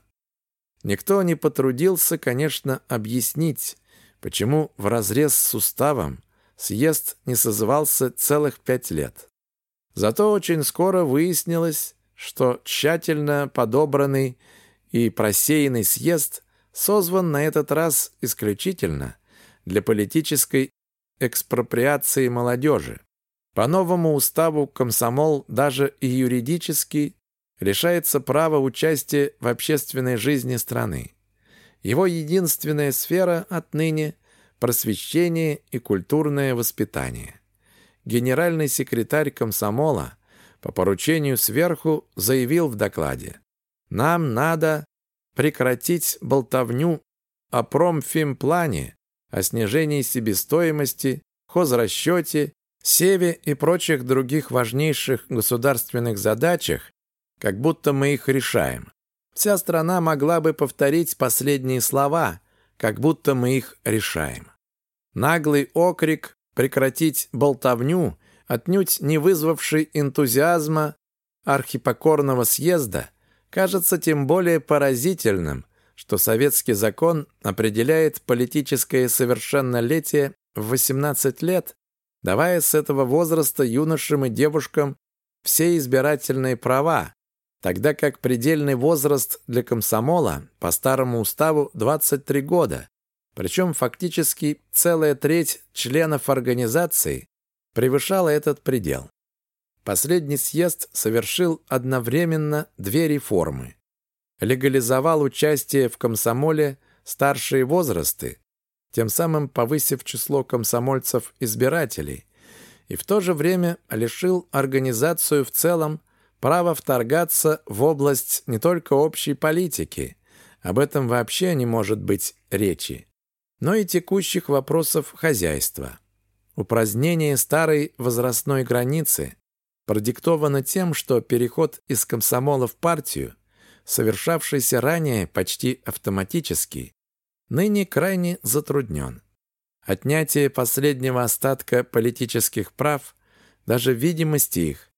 Никто не потрудился, конечно, объяснить, почему в разрез с уставом съезд не созывался целых пять лет. Зато очень скоро выяснилось, что тщательно подобранный и просеянный съезд созван на этот раз исключительно для политической экспроприации молодежи. По новому уставу комсомол даже и юридически лишается права участия в общественной жизни страны. Его единственная сфера отныне – просвещение и культурное воспитание. Генеральный секретарь комсомола по поручению сверху заявил в докладе «Нам надо прекратить болтовню о промфимплане, о снижении себестоимости, хозрасчете, севе и прочих других важнейших государственных задачах, как будто мы их решаем. Вся страна могла бы повторить последние слова, как будто мы их решаем. Наглый окрик «прекратить болтовню», отнюдь не вызвавший энтузиазма архипокорного съезда, кажется тем более поразительным, что советский закон определяет политическое совершеннолетие в 18 лет, давая с этого возраста юношам и девушкам все избирательные права, тогда как предельный возраст для комсомола по старому уставу 23 года, причем фактически целая треть членов организации превышала этот предел. Последний съезд совершил одновременно две реформы. Легализовал участие в комсомоле старшие возрасты, тем самым повысив число комсомольцев-избирателей, и в то же время лишил организацию в целом право вторгаться в область не только общей политики, об этом вообще не может быть речи, но и текущих вопросов хозяйства. Упразднение старой возрастной границы продиктовано тем, что переход из комсомола в партию, совершавшийся ранее почти автоматически, ныне крайне затруднен. Отнятие последнего остатка политических прав, даже видимости их,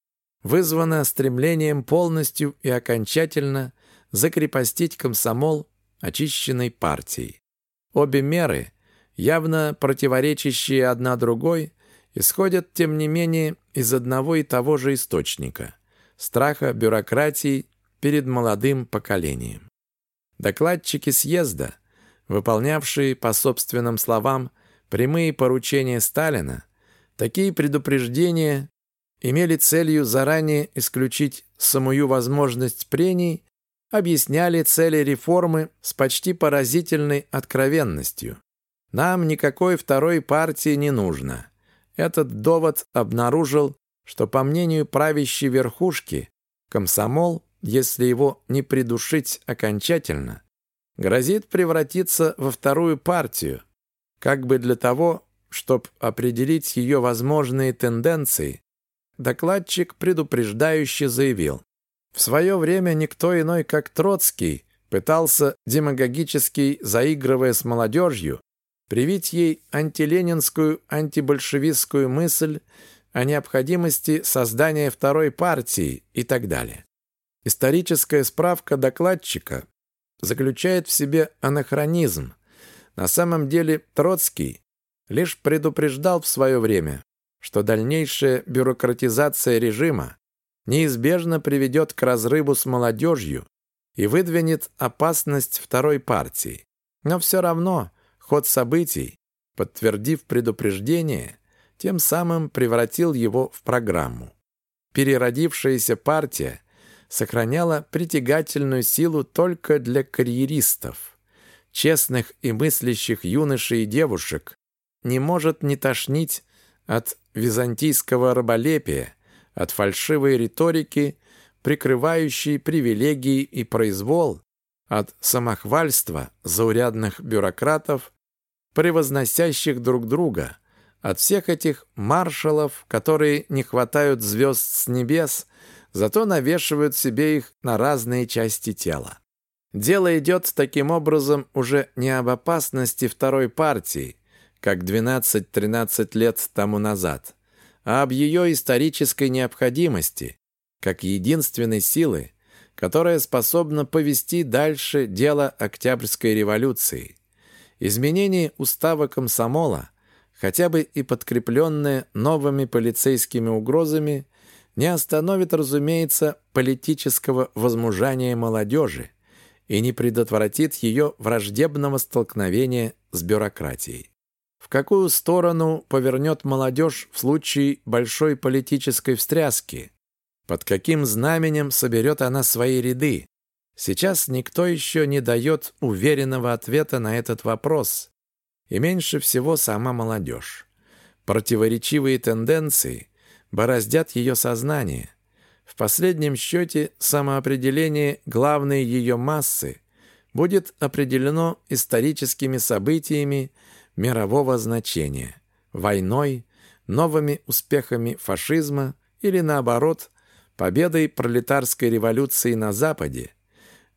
вызвано стремлением полностью и окончательно закрепостить комсомол очищенной партией. Обе меры, явно противоречащие одна другой, исходят, тем не менее, из одного и того же источника – страха бюрократии перед молодым поколением. Докладчики съезда, выполнявшие, по собственным словам, прямые поручения Сталина, такие предупреждения имели целью заранее исключить самую возможность прений, объясняли цели реформы с почти поразительной откровенностью. Нам никакой второй партии не нужно. Этот довод обнаружил, что, по мнению правящей верхушки, комсомол, если его не придушить окончательно, грозит превратиться во вторую партию, как бы для того, чтобы определить ее возможные тенденции, докладчик предупреждающе заявил. В свое время никто иной, как Троцкий, пытался демагогически, заигрывая с молодежью, привить ей антиленинскую, антибольшевистскую мысль о необходимости создания второй партии и так далее. Историческая справка докладчика заключает в себе анахронизм. На самом деле Троцкий лишь предупреждал в свое время, что дальнейшая бюрократизация режима неизбежно приведет к разрыву с молодежью и выдвинет опасность второй партии. Но все равно ход событий, подтвердив предупреждение, тем самым превратил его в программу. Переродившаяся партия сохраняла притягательную силу только для карьеристов, честных и мыслящих юношей и девушек, не может не тошнить от византийского раболепия, от фальшивой риторики, прикрывающей привилегии и произвол, от самохвальства заурядных бюрократов, превозносящих друг друга, от всех этих маршалов, которые не хватают звезд с небес, зато навешивают себе их на разные части тела. Дело идет таким образом уже не об опасности второй партии, как 12-13 лет тому назад, а об ее исторической необходимости, как единственной силы, которая способна повести дальше дело Октябрьской революции. Изменение устава комсомола, хотя бы и подкрепленное новыми полицейскими угрозами, не остановит, разумеется, политического возмужания молодежи и не предотвратит ее враждебного столкновения с бюрократией. В какую сторону повернет молодежь в случае большой политической встряски? Под каким знаменем соберет она свои ряды? Сейчас никто еще не дает уверенного ответа на этот вопрос. И меньше всего сама молодежь. Противоречивые тенденции бороздят ее сознание. В последнем счете самоопределение главной ее массы будет определено историческими событиями, мирового значения, войной, новыми успехами фашизма или, наоборот, победой пролетарской революции на Западе.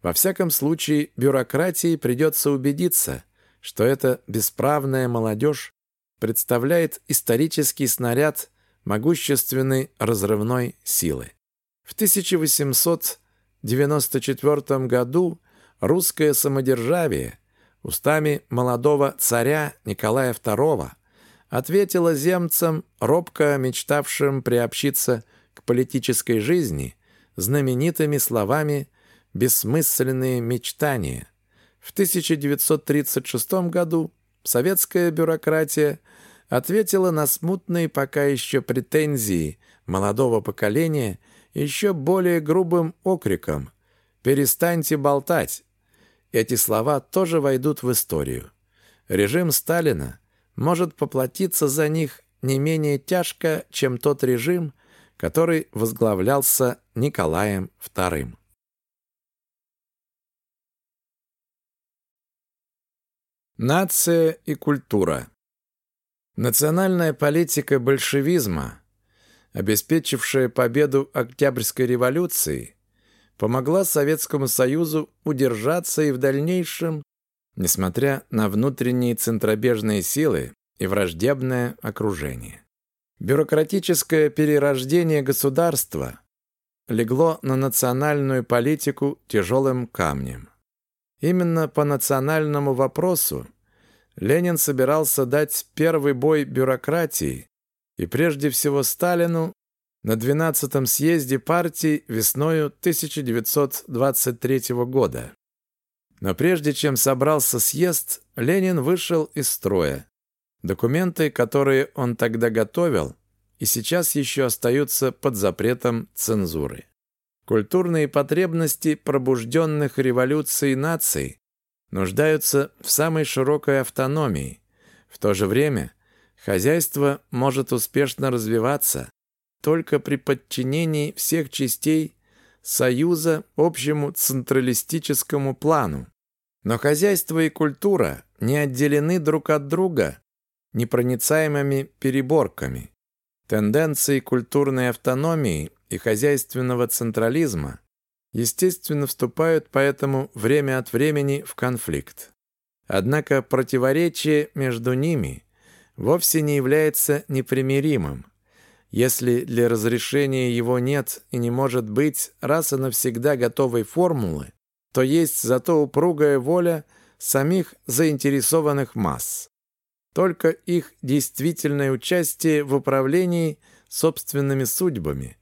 Во всяком случае, бюрократии придется убедиться, что эта бесправная молодежь представляет исторический снаряд могущественной разрывной силы. В 1894 году русское самодержавие устами молодого царя Николая II ответила земцам, робко мечтавшим приобщиться к политической жизни, знаменитыми словами «бессмысленные мечтания». В 1936 году советская бюрократия ответила на смутные пока еще претензии молодого поколения еще более грубым окриком «Перестаньте болтать! Эти слова тоже войдут в историю. Режим Сталина может поплатиться за них не менее тяжко, чем тот режим, который возглавлялся Николаем II. Нация и культура Национальная политика большевизма, обеспечившая победу Октябрьской революции, помогла Советскому Союзу удержаться и в дальнейшем, несмотря на внутренние центробежные силы и враждебное окружение. Бюрократическое перерождение государства легло на национальную политику тяжелым камнем. Именно по национальному вопросу Ленин собирался дать первый бой бюрократии и прежде всего Сталину на 12-м съезде партии весною 1923 года. Но прежде чем собрался съезд, Ленин вышел из строя. Документы, которые он тогда готовил, и сейчас еще остаются под запретом цензуры. Культурные потребности пробужденных революцией наций нуждаются в самой широкой автономии. В то же время хозяйство может успешно развиваться только при подчинении всех частей Союза общему централистическому плану. Но хозяйство и культура не отделены друг от друга непроницаемыми переборками. Тенденции культурной автономии и хозяйственного централизма естественно вступают поэтому время от времени в конфликт. Однако противоречие между ними вовсе не является непримиримым. Если для разрешения его нет и не может быть раз и навсегда готовой формулы, то есть зато упругая воля самих заинтересованных масс. Только их действительное участие в управлении собственными судьбами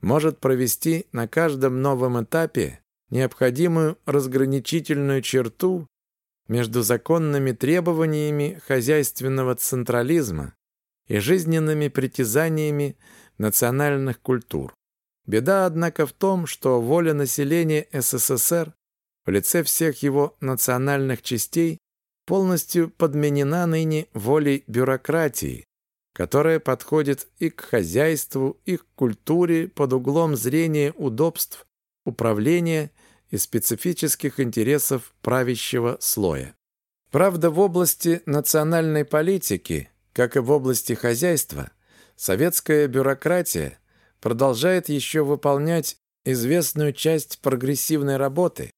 может провести на каждом новом этапе необходимую разграничительную черту между законными требованиями хозяйственного централизма и жизненными притязаниями национальных культур. Беда, однако, в том, что воля населения СССР в лице всех его национальных частей полностью подменена ныне волей бюрократии, которая подходит и к хозяйству, и к культуре под углом зрения удобств, управления и специфических интересов правящего слоя. Правда, в области национальной политики, как и в области хозяйства, советская бюрократия продолжает еще выполнять известную часть прогрессивной работы,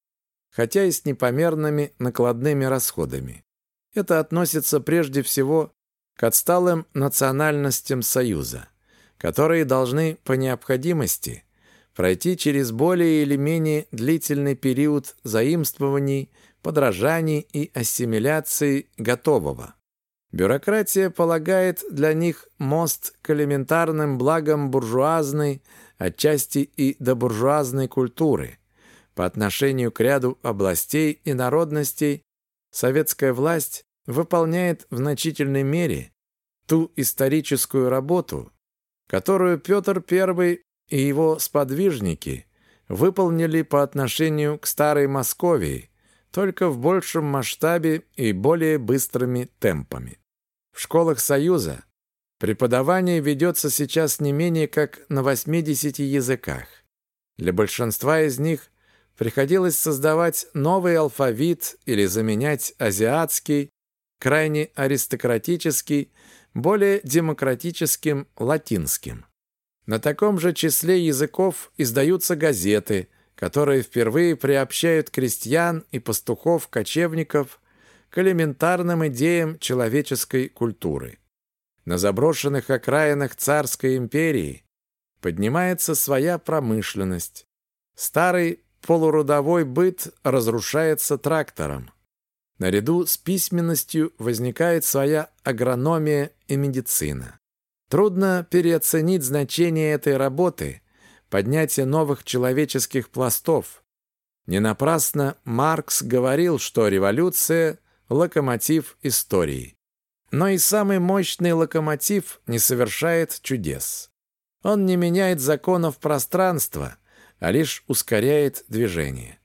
хотя и с непомерными накладными расходами. Это относится прежде всего к отсталым национальностям Союза, которые должны по необходимости пройти через более или менее длительный период заимствований, подражаний и ассимиляции готового. Бюрократия полагает для них мост к элементарным благам буржуазной, отчасти и добуржуазной культуры – по отношению к ряду областей и народностей советская власть выполняет в значительной мере ту историческую работу, которую Петр I и его сподвижники выполнили по отношению к Старой Московии, только в большем масштабе и более быстрыми темпами. В школах Союза преподавание ведется сейчас не менее как на 80 языках. Для большинства из них приходилось создавать новый алфавит или заменять азиатский, крайне аристократический, более демократическим латинским. На таком же числе языков издаются газеты, которые впервые приобщают крестьян и пастухов-кочевников к элементарным идеям человеческой культуры. На заброшенных окраинах царской империи поднимается своя промышленность. Старый полуродовой быт разрушается трактором. Наряду с письменностью возникает своя агрономия и медицина. Трудно переоценить значение этой работы, поднятие новых человеческих пластов. Не напрасно Маркс говорил, что революция – локомотив истории. Но и самый мощный локомотив не совершает чудес. Он не меняет законов пространства – а лишь ускоряет движение.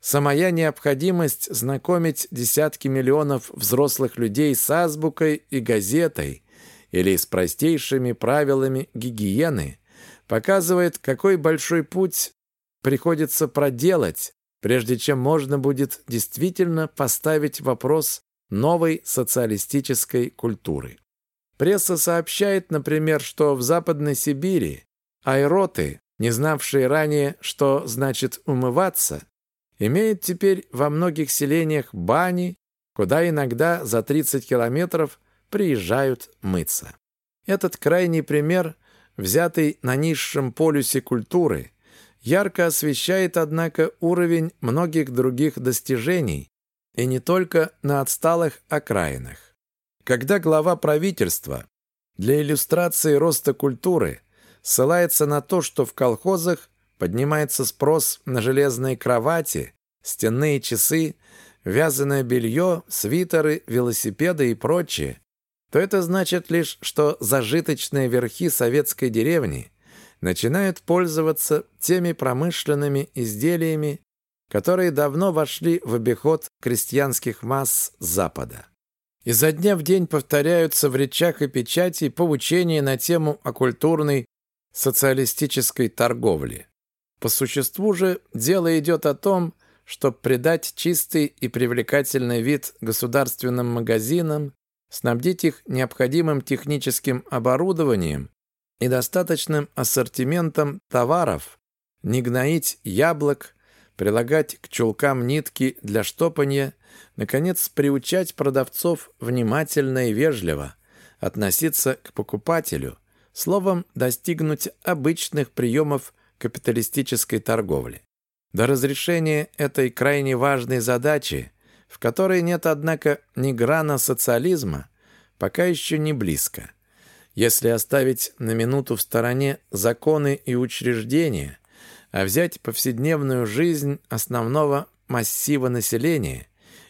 Самая необходимость знакомить десятки миллионов взрослых людей с азбукой и газетой или с простейшими правилами гигиены показывает, какой большой путь приходится проделать, прежде чем можно будет действительно поставить вопрос новой социалистической культуры. Пресса сообщает, например, что в Западной Сибири айроты не знавшие ранее, что значит умываться, имеют теперь во многих селениях бани, куда иногда за 30 километров приезжают мыться. Этот крайний пример, взятый на низшем полюсе культуры, ярко освещает, однако, уровень многих других достижений, и не только на отсталых окраинах. Когда глава правительства для иллюстрации роста культуры ссылается на то, что в колхозах поднимается спрос на железные кровати, стенные часы, вязаное белье, свитеры, велосипеды и прочее, то это значит лишь, что зажиточные верхи советской деревни начинают пользоваться теми промышленными изделиями, которые давно вошли в обиход крестьянских масс Запада. Изо дня в день повторяются в речах и печати поучения на тему о культурной социалистической торговле. По существу же дело идет о том, чтобы придать чистый и привлекательный вид государственным магазинам, снабдить их необходимым техническим оборудованием и достаточным ассортиментом товаров, не гноить яблок, прилагать к чулкам нитки для штопания, наконец, приучать продавцов внимательно и вежливо относиться к покупателю, словом, достигнуть обычных приемов капиталистической торговли. До разрешения этой крайне важной задачи, в которой нет, однако, ни грана социализма, пока еще не близко. Если оставить на минуту в стороне законы и учреждения, а взять повседневную жизнь основного массива населения,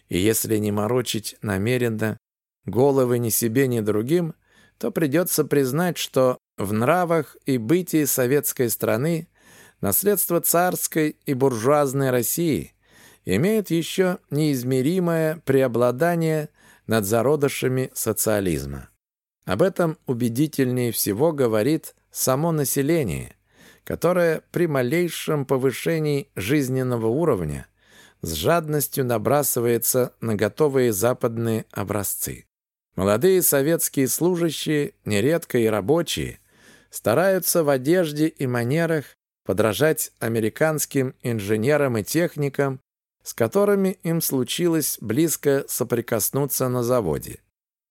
и если не морочить намеренно головы ни себе, ни другим, то придется признать, что в нравах и бытии советской страны наследство царской и буржуазной России имеет еще неизмеримое преобладание над зародышами социализма. Об этом убедительнее всего говорит само население, которая при малейшем повышении жизненного уровня с жадностью набрасывается на готовые западные образцы. Молодые советские служащие, нередко и рабочие, стараются в одежде и манерах подражать американским инженерам и техникам, с которыми им случилось близко соприкоснуться на заводе.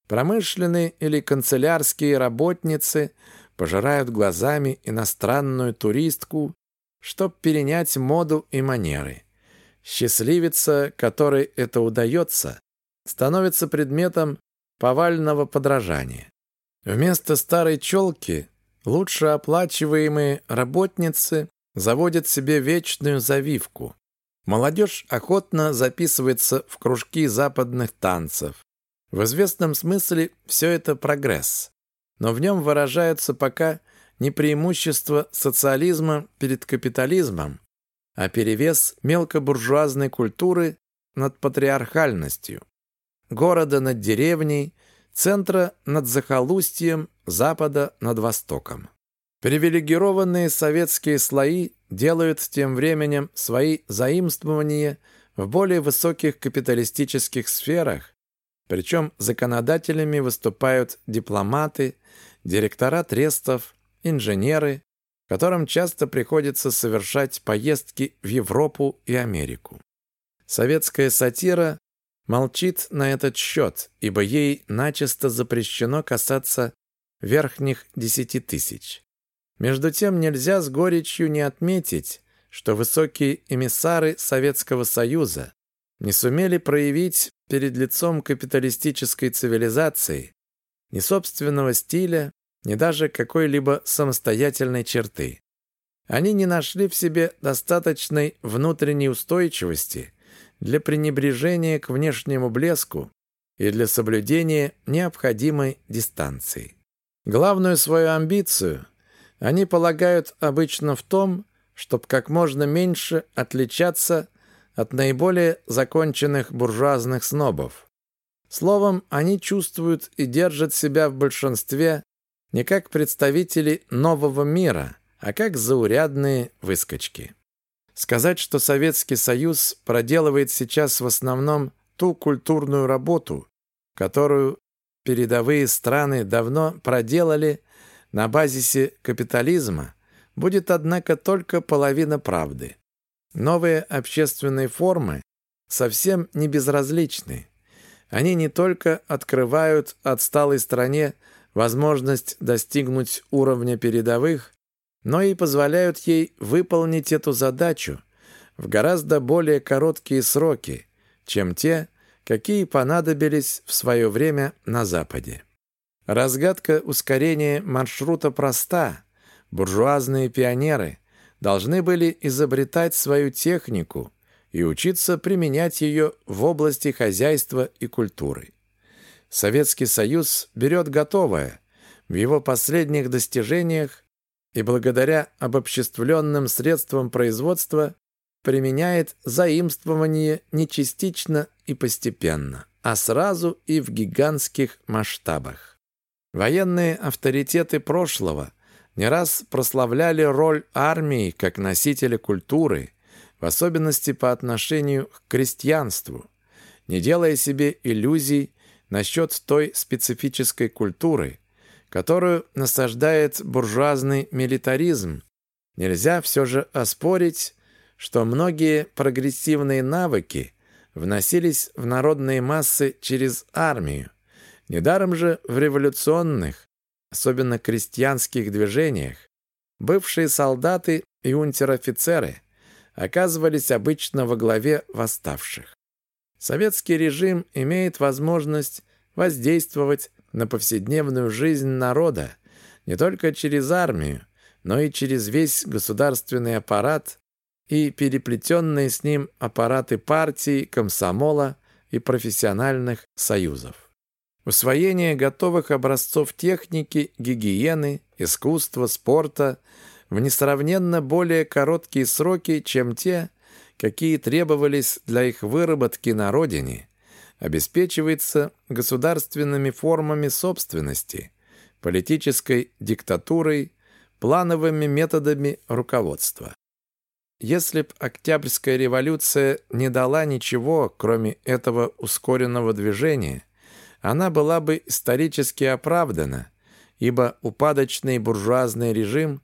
Промышленные или канцелярские работницы – пожирают глазами иностранную туристку, чтоб перенять моду и манеры. Счастливица, которой это удается, становится предметом повального подражания. Вместо старой челки лучше оплачиваемые работницы заводят себе вечную завивку. Молодежь охотно записывается в кружки западных танцев. В известном смысле все это прогресс но в нем выражаются пока не преимущество социализма перед капитализмом, а перевес мелкобуржуазной культуры над патриархальностью, города над деревней, центра над захолустьем, запада над востоком. Привилегированные советские слои делают тем временем свои заимствования в более высоких капиталистических сферах, причем законодателями выступают дипломаты, директора трестов, инженеры, которым часто приходится совершать поездки в Европу и Америку. Советская сатира молчит на этот счет, ибо ей начисто запрещено касаться верхних десяти тысяч. Между тем нельзя с горечью не отметить, что высокие эмиссары Советского Союза не сумели проявить перед лицом капиталистической цивилизации ни собственного стиля, ни даже какой-либо самостоятельной черты. Они не нашли в себе достаточной внутренней устойчивости для пренебрежения к внешнему блеску и для соблюдения необходимой дистанции. Главную свою амбицию они полагают обычно в том, чтобы как можно меньше отличаться от наиболее законченных буржуазных снобов. Словом, они чувствуют и держат себя в большинстве не как представители нового мира, а как заурядные выскочки. Сказать, что Советский Союз проделывает сейчас в основном ту культурную работу, которую передовые страны давно проделали на базисе капитализма, будет, однако, только половина правды. Новые общественные формы совсем не безразличны. Они не только открывают отсталой стране возможность достигнуть уровня передовых, но и позволяют ей выполнить эту задачу в гораздо более короткие сроки, чем те, какие понадобились в свое время на Западе. Разгадка ускорения маршрута проста. Буржуазные пионеры должны были изобретать свою технику и учиться применять ее в области хозяйства и культуры. Советский Союз берет готовое. В его последних достижениях и благодаря обобществленным средствам производства применяет заимствование не частично и постепенно, а сразу и в гигантских масштабах. Военные авторитеты прошлого не раз прославляли роль армии как носителя культуры, в особенности по отношению к крестьянству, не делая себе иллюзий насчет той специфической культуры, которую насаждает буржуазный милитаризм, нельзя все же оспорить, что многие прогрессивные навыки вносились в народные массы через армию. Недаром же в революционных, особенно крестьянских движениях, бывшие солдаты и унтер-офицеры оказывались обычно во главе восставших. Советский режим имеет возможность воздействовать на повседневную жизнь народа не только через армию, но и через весь государственный аппарат и переплетенные с ним аппараты партии, комсомола и профессиональных союзов. Усвоение готовых образцов техники, гигиены, искусства, спорта в несравненно более короткие сроки, чем те, какие требовались для их выработки на родине, обеспечивается государственными формами собственности, политической диктатурой, плановыми методами руководства. Если б Октябрьская революция не дала ничего, кроме этого ускоренного движения, она была бы исторически оправдана, ибо упадочный буржуазный режим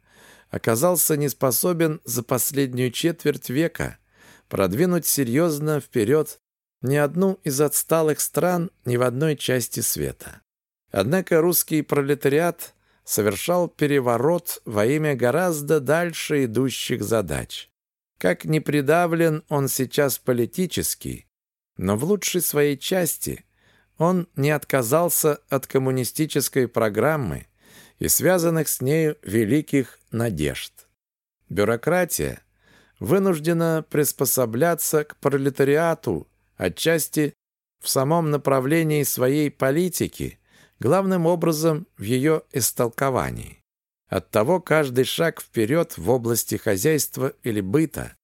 оказался не способен за последнюю четверть века продвинуть серьезно вперед ни одну из отсталых стран ни в одной части света. Однако русский пролетариат совершал переворот во имя гораздо дальше идущих задач. Как не придавлен он сейчас политически, но в лучшей своей части он не отказался от коммунистической программы и связанных с нею великих надежд. Бюрократия вынуждена приспосабляться к пролетариату отчасти в самом направлении своей политики, главным образом в ее истолковании. Оттого каждый шаг вперед в области хозяйства или быта,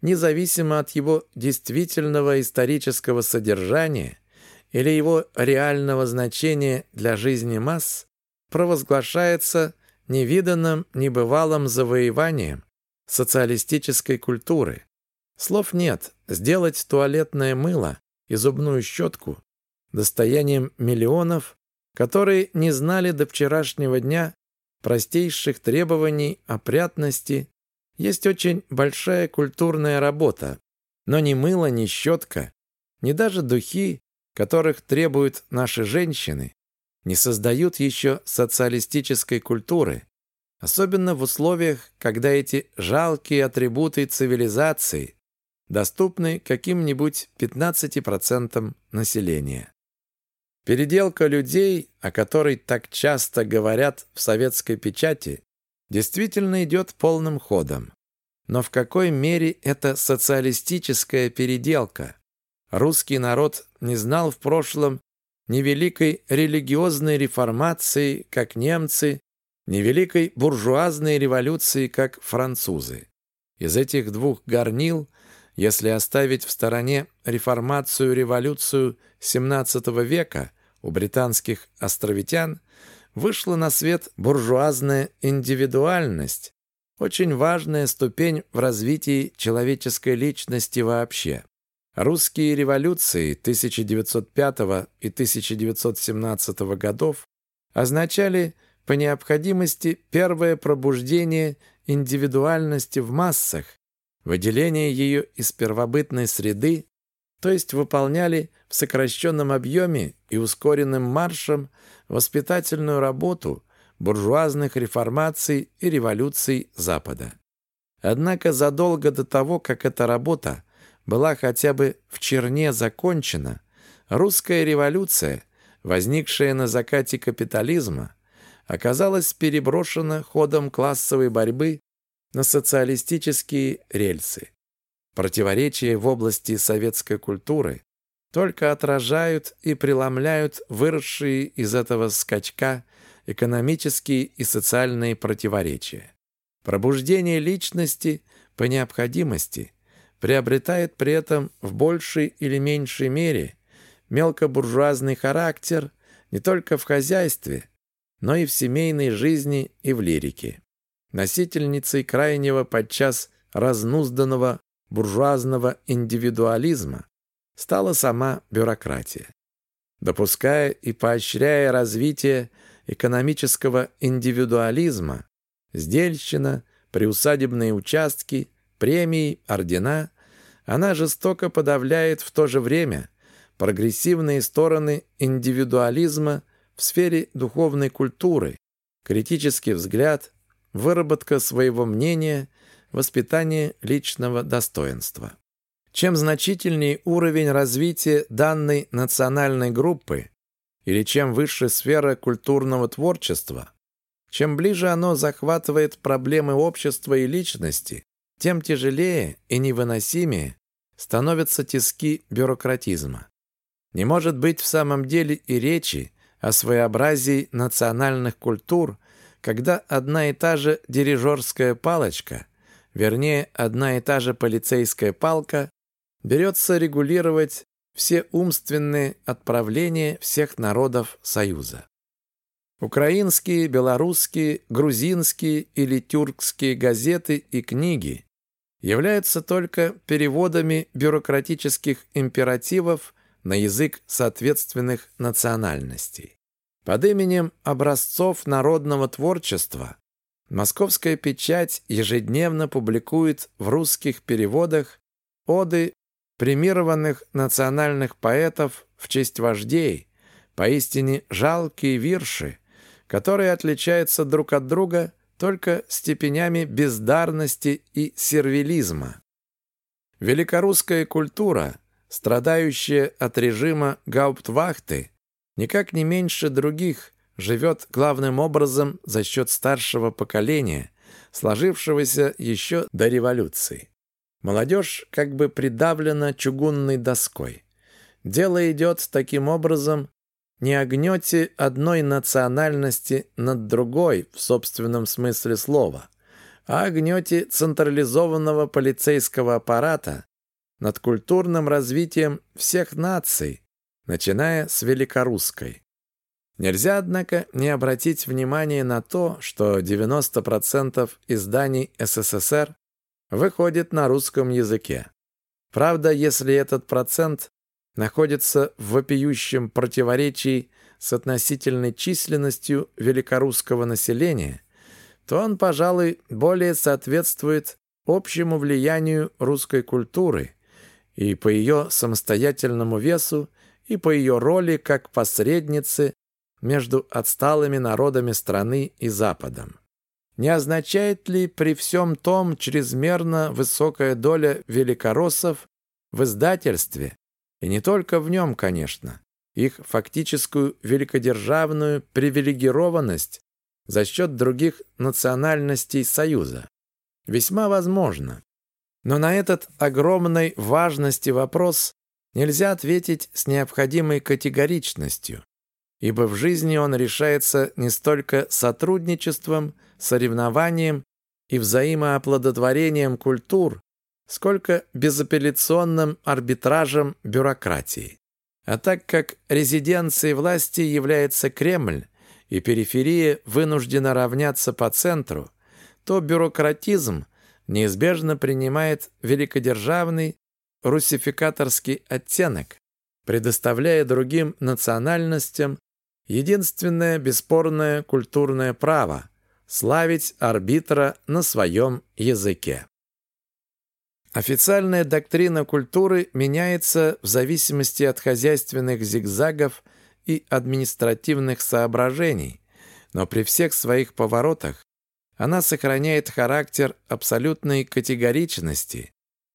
независимо от его действительного исторического содержания или его реального значения для жизни масс, провозглашается невиданным, небывалым завоеванием социалистической культуры, Слов нет. Сделать туалетное мыло и зубную щетку достоянием миллионов, которые не знали до вчерашнего дня простейших требований опрятности, есть очень большая культурная работа. Но ни мыло, ни щетка, ни даже духи, которых требуют наши женщины, не создают еще социалистической культуры, особенно в условиях, когда эти жалкие атрибуты цивилизации доступны каким-нибудь 15% населения. Переделка людей, о которой так часто говорят в советской печати, действительно идет полным ходом. Но в какой мере это социалистическая переделка? Русский народ не знал в прошлом ни великой религиозной реформации, как немцы, ни великой буржуазной революции, как французы. Из этих двух горнил если оставить в стороне реформацию революцию XVII века у британских островитян, вышла на свет буржуазная индивидуальность, очень важная ступень в развитии человеческой личности вообще. Русские революции 1905 и 1917 годов означали по необходимости первое пробуждение индивидуальности в массах выделение ее из первобытной среды, то есть выполняли в сокращенном объеме и ускоренным маршем воспитательную работу буржуазных реформаций и революций Запада. Однако задолго до того, как эта работа была хотя бы в черне закончена, русская революция, возникшая на закате капитализма, оказалась переброшена ходом классовой борьбы на социалистические рельсы. Противоречия в области советской культуры только отражают и преломляют выросшие из этого скачка экономические и социальные противоречия. Пробуждение личности по необходимости приобретает при этом в большей или меньшей мере мелкобуржуазный характер не только в хозяйстве, но и в семейной жизни и в лирике. Носительницей крайнего подчас разнузданного буржуазного индивидуализма стала сама бюрократия. Допуская и поощряя развитие экономического индивидуализма, сдельщина, приусадебные участки, премии, ордена, она жестоко подавляет в то же время прогрессивные стороны индивидуализма в сфере духовной культуры, критический взгляд, выработка своего мнения, воспитание личного достоинства. Чем значительнее уровень развития данной национальной группы или чем выше сфера культурного творчества, чем ближе оно захватывает проблемы общества и личности, тем тяжелее и невыносимее становятся тиски бюрократизма. Не может быть в самом деле и речи о своеобразии национальных культур, когда одна и та же дирижерская палочка, вернее, одна и та же полицейская палка, берется регулировать все умственные отправления всех народов Союза. Украинские, белорусские, грузинские или тюркские газеты и книги являются только переводами бюрократических императивов на язык соответственных национальностей. Под именем образцов народного творчества московская печать ежедневно публикует в русских переводах оды премированных национальных поэтов в честь вождей, поистине жалкие вирши, которые отличаются друг от друга только степенями бездарности и сервилизма. Великорусская культура, страдающая от режима гауптвахты, никак не меньше других живет главным образом за счет старшего поколения, сложившегося еще до революции. Молодежь как бы придавлена чугунной доской. Дело идет таким образом не о гнете одной национальности над другой в собственном смысле слова, а о гнете централизованного полицейского аппарата над культурным развитием всех наций, начиная с великорусской. Нельзя, однако, не обратить внимание на то, что 90% изданий СССР выходит на русском языке. Правда, если этот процент находится в вопиющем противоречии с относительной численностью великорусского населения, то он, пожалуй, более соответствует общему влиянию русской культуры и по ее самостоятельному весу, и по ее роли как посредницы между отсталыми народами страны и Западом. Не означает ли при всем том чрезмерно высокая доля великороссов в издательстве, и не только в нем, конечно, их фактическую великодержавную привилегированность за счет других национальностей Союза? Весьма возможно. Но на этот огромной важности вопрос нельзя ответить с необходимой категоричностью, ибо в жизни он решается не столько сотрудничеством, соревнованием и взаимооплодотворением культур, сколько безапелляционным арбитражем бюрократии. А так как резиденцией власти является Кремль, и периферия вынуждена равняться по центру, то бюрократизм неизбежно принимает великодержавный русификаторский оттенок, предоставляя другим национальностям единственное бесспорное культурное право славить арбитра на своем языке. Официальная доктрина культуры меняется в зависимости от хозяйственных зигзагов и административных соображений, но при всех своих поворотах она сохраняет характер абсолютной категоричности,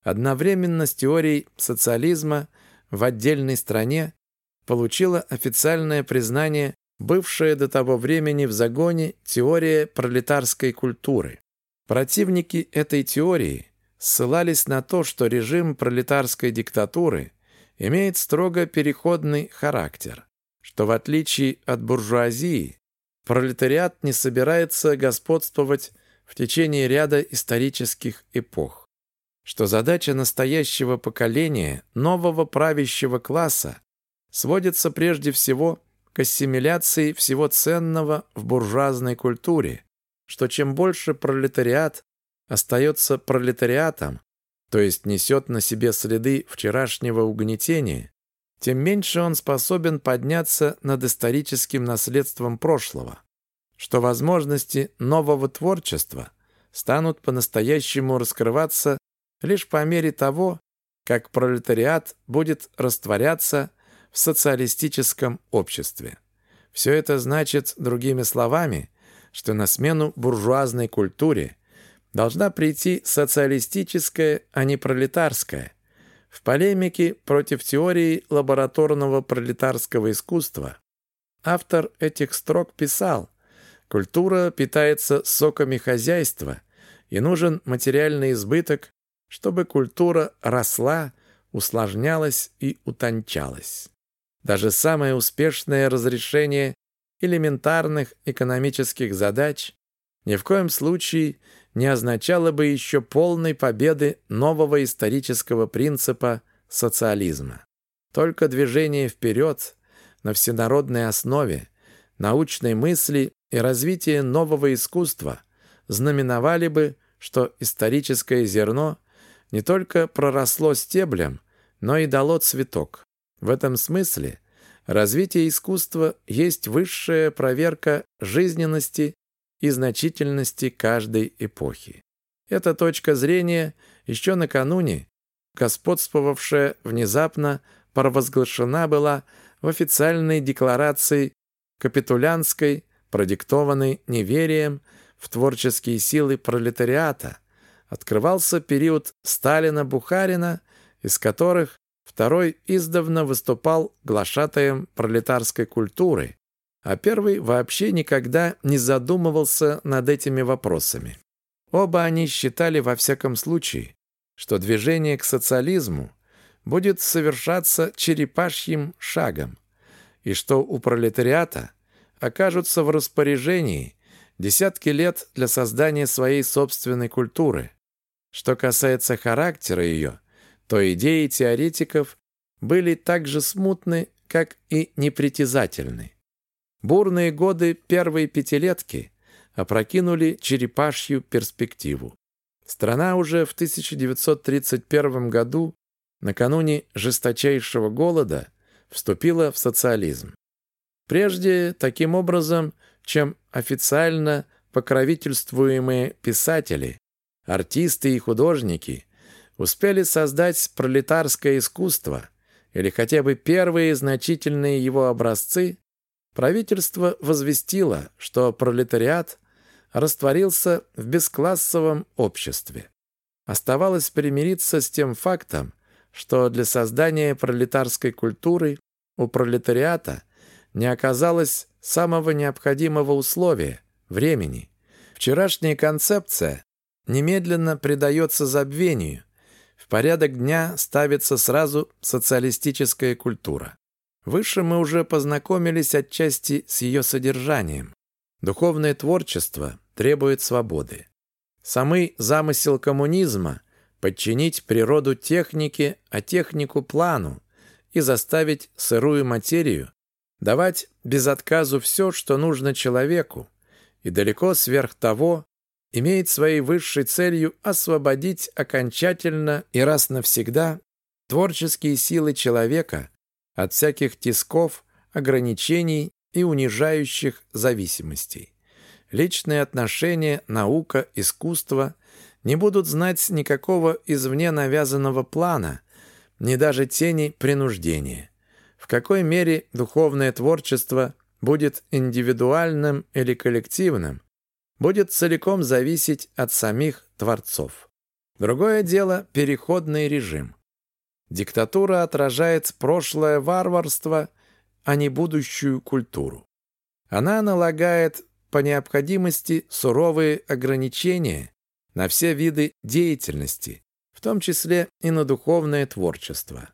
одновременно с теорией социализма в отдельной стране получила официальное признание бывшая до того времени в загоне теория пролетарской культуры. Противники этой теории ссылались на то, что режим пролетарской диктатуры имеет строго переходный характер, что в отличие от буржуазии пролетариат не собирается господствовать в течение ряда исторических эпох, что задача настоящего поколения, нового правящего класса сводится прежде всего к ассимиляции всего ценного в буржуазной культуре, что чем больше пролетариат остается пролетариатом, то есть несет на себе следы вчерашнего угнетения, тем меньше он способен подняться над историческим наследством прошлого, что возможности нового творчества станут по-настоящему раскрываться лишь по мере того, как пролетариат будет растворяться в социалистическом обществе. Все это значит, другими словами, что на смену буржуазной культуре должна прийти социалистическая, а не пролетарская. В полемике против теории лабораторного пролетарского искусства автор этих строк писал «Культура питается соками хозяйства, и нужен материальный избыток, чтобы культура росла, усложнялась и утончалась». Даже самое успешное разрешение элементарных экономических задач ни в коем случае не означало бы еще полной победы нового исторического принципа социализма. Только движение вперед на всенародной основе, научной мысли и развитие нового искусства знаменовали бы, что историческое зерно не только проросло стеблем, но и дало цветок. В этом смысле развитие искусства есть высшая проверка жизненности и значительности каждой эпохи. Эта точка зрения еще накануне, господствовавшая внезапно, провозглашена была в официальной декларации капитулянской, продиктованной неверием в творческие силы пролетариата. Открывался период Сталина-Бухарина, из которых второй издавна выступал глашатаем пролетарской культуры, а первый вообще никогда не задумывался над этими вопросами. Оба они считали во всяком случае, что движение к социализму будет совершаться черепашьим шагом, и что у пролетариата окажутся в распоряжении десятки лет для создания своей собственной культуры. Что касается характера ее, то идеи теоретиков были так же смутны, как и непритязательны. Бурные годы первой пятилетки опрокинули черепашью перспективу. Страна уже в 1931 году, накануне жесточайшего голода, вступила в социализм. Прежде, таким образом, чем официально покровительствуемые писатели, артисты и художники успели создать пролетарское искусство или хотя бы первые значительные его образцы, правительство возвестило, что пролетариат растворился в бесклассовом обществе. Оставалось примириться с тем фактом, что для создания пролетарской культуры у пролетариата не оказалось самого необходимого условия – времени. Вчерашняя концепция немедленно предается забвению. В порядок дня ставится сразу социалистическая культура. Выше мы уже познакомились отчасти с ее содержанием. Духовное творчество требует свободы. Самый замысел коммунизма – подчинить природу технике, а технику плану и заставить сырую материю давать без отказу все, что нужно человеку, и далеко сверх того имеет своей высшей целью освободить окончательно и раз навсегда творческие силы человека от всяких тисков, ограничений и унижающих зависимостей. Личные отношения, наука, искусство не будут знать никакого извне навязанного плана, ни даже тени принуждения. В какой мере духовное творчество будет индивидуальным или коллективным, будет целиком зависеть от самих творцов. Другое дело – переходный режим. Диктатура отражает прошлое варварство, а не будущую культуру. Она налагает по необходимости суровые ограничения на все виды деятельности, в том числе и на духовное творчество.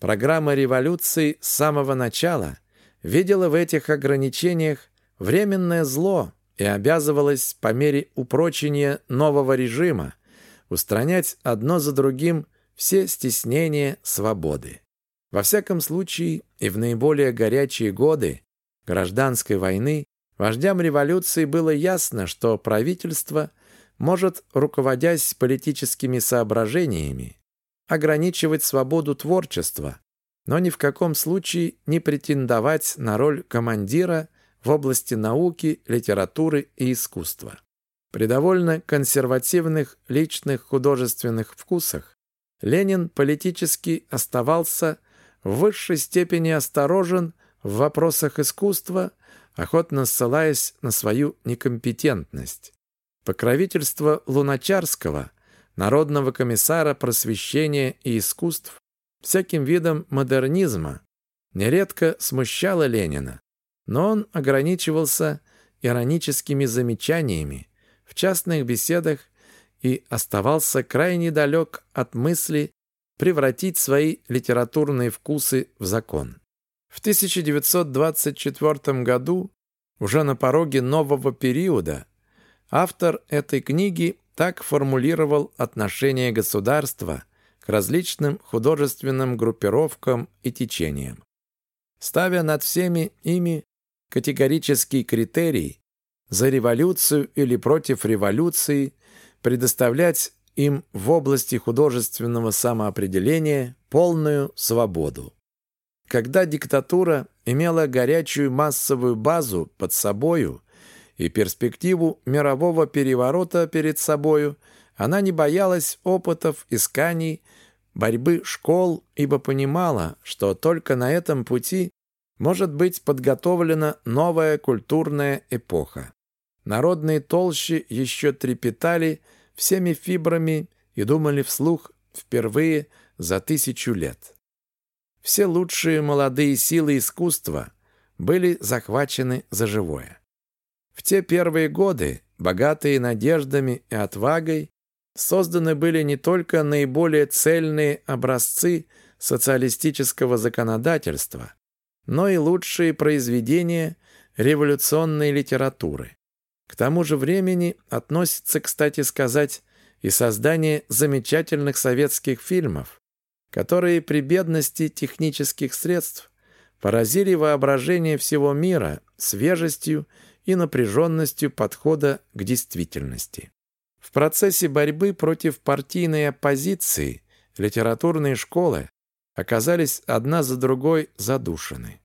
Программа революции с самого начала видела в этих ограничениях временное зло и обязывалась по мере упрочения нового режима устранять одно за другим все стеснения свободы. Во всяком случае, и в наиболее горячие годы гражданской войны вождям революции было ясно, что правительство может, руководясь политическими соображениями, ограничивать свободу творчества, но ни в каком случае не претендовать на роль командира в области науки, литературы и искусства. При довольно консервативных личных художественных вкусах Ленин политически оставался в высшей степени осторожен в вопросах искусства, охотно ссылаясь на свою некомпетентность. Покровительство Луначарского, народного комиссара просвещения и искусств, всяким видом модернизма, нередко смущало Ленина, но он ограничивался ироническими замечаниями в частных беседах и оставался крайне далек от мысли превратить свои литературные вкусы в закон. В 1924 году, уже на пороге нового периода, автор этой книги так формулировал отношение государства к различным художественным группировкам и течениям. Ставя над всеми ими категорический критерий за революцию или против революции, предоставлять им в области художественного самоопределения полную свободу. Когда диктатура имела горячую массовую базу под собою и перспективу мирового переворота перед собою, она не боялась опытов, исканий, борьбы школ, ибо понимала, что только на этом пути может быть подготовлена новая культурная эпоха. Народные толщи еще трепетали всеми фибрами и думали вслух впервые за тысячу лет. Все лучшие молодые силы искусства были захвачены за живое. В те первые годы, богатые надеждами и отвагой, созданы были не только наиболее цельные образцы социалистического законодательства, но и лучшие произведения революционной литературы. К тому же времени относится, кстати сказать, и создание замечательных советских фильмов, которые при бедности технических средств поразили воображение всего мира свежестью и напряженностью подхода к действительности. В процессе борьбы против партийной оппозиции литературные школы оказались одна за другой задушены.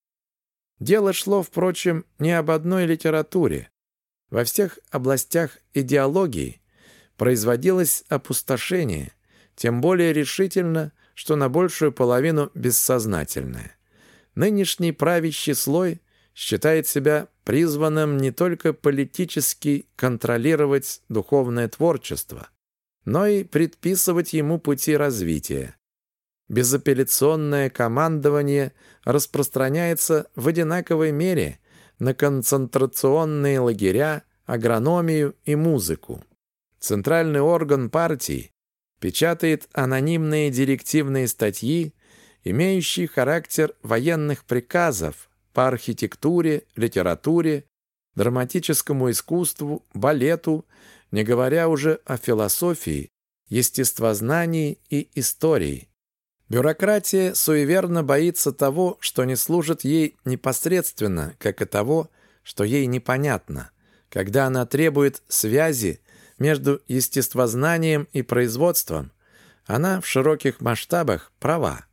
Дело шло, впрочем, не об одной литературе. Во всех областях идеологии производилось опустошение, тем более решительно, что на большую половину бессознательное. Нынешний правящий слой считает себя призванным не только политически контролировать духовное творчество, но и предписывать ему пути развития. Безапелляционное командование распространяется в одинаковой мере на концентрационные лагеря, агрономию и музыку. Центральный орган партии печатает анонимные директивные статьи, имеющие характер военных приказов по архитектуре, литературе, драматическому искусству, балету, не говоря уже о философии, естествознании и истории. Бюрократия суеверно боится того, что не служит ей непосредственно, как и того, что ей непонятно, когда она требует связи между естествознанием и производством. Она в широких масштабах права,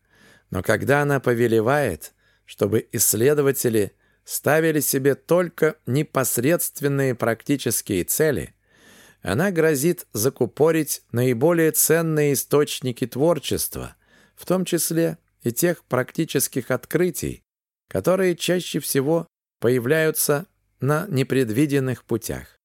но когда она повелевает, чтобы исследователи ставили себе только непосредственные практические цели, она грозит закупорить наиболее ценные источники творчества – в том числе и тех практических открытий, которые чаще всего появляются на непредвиденных путях.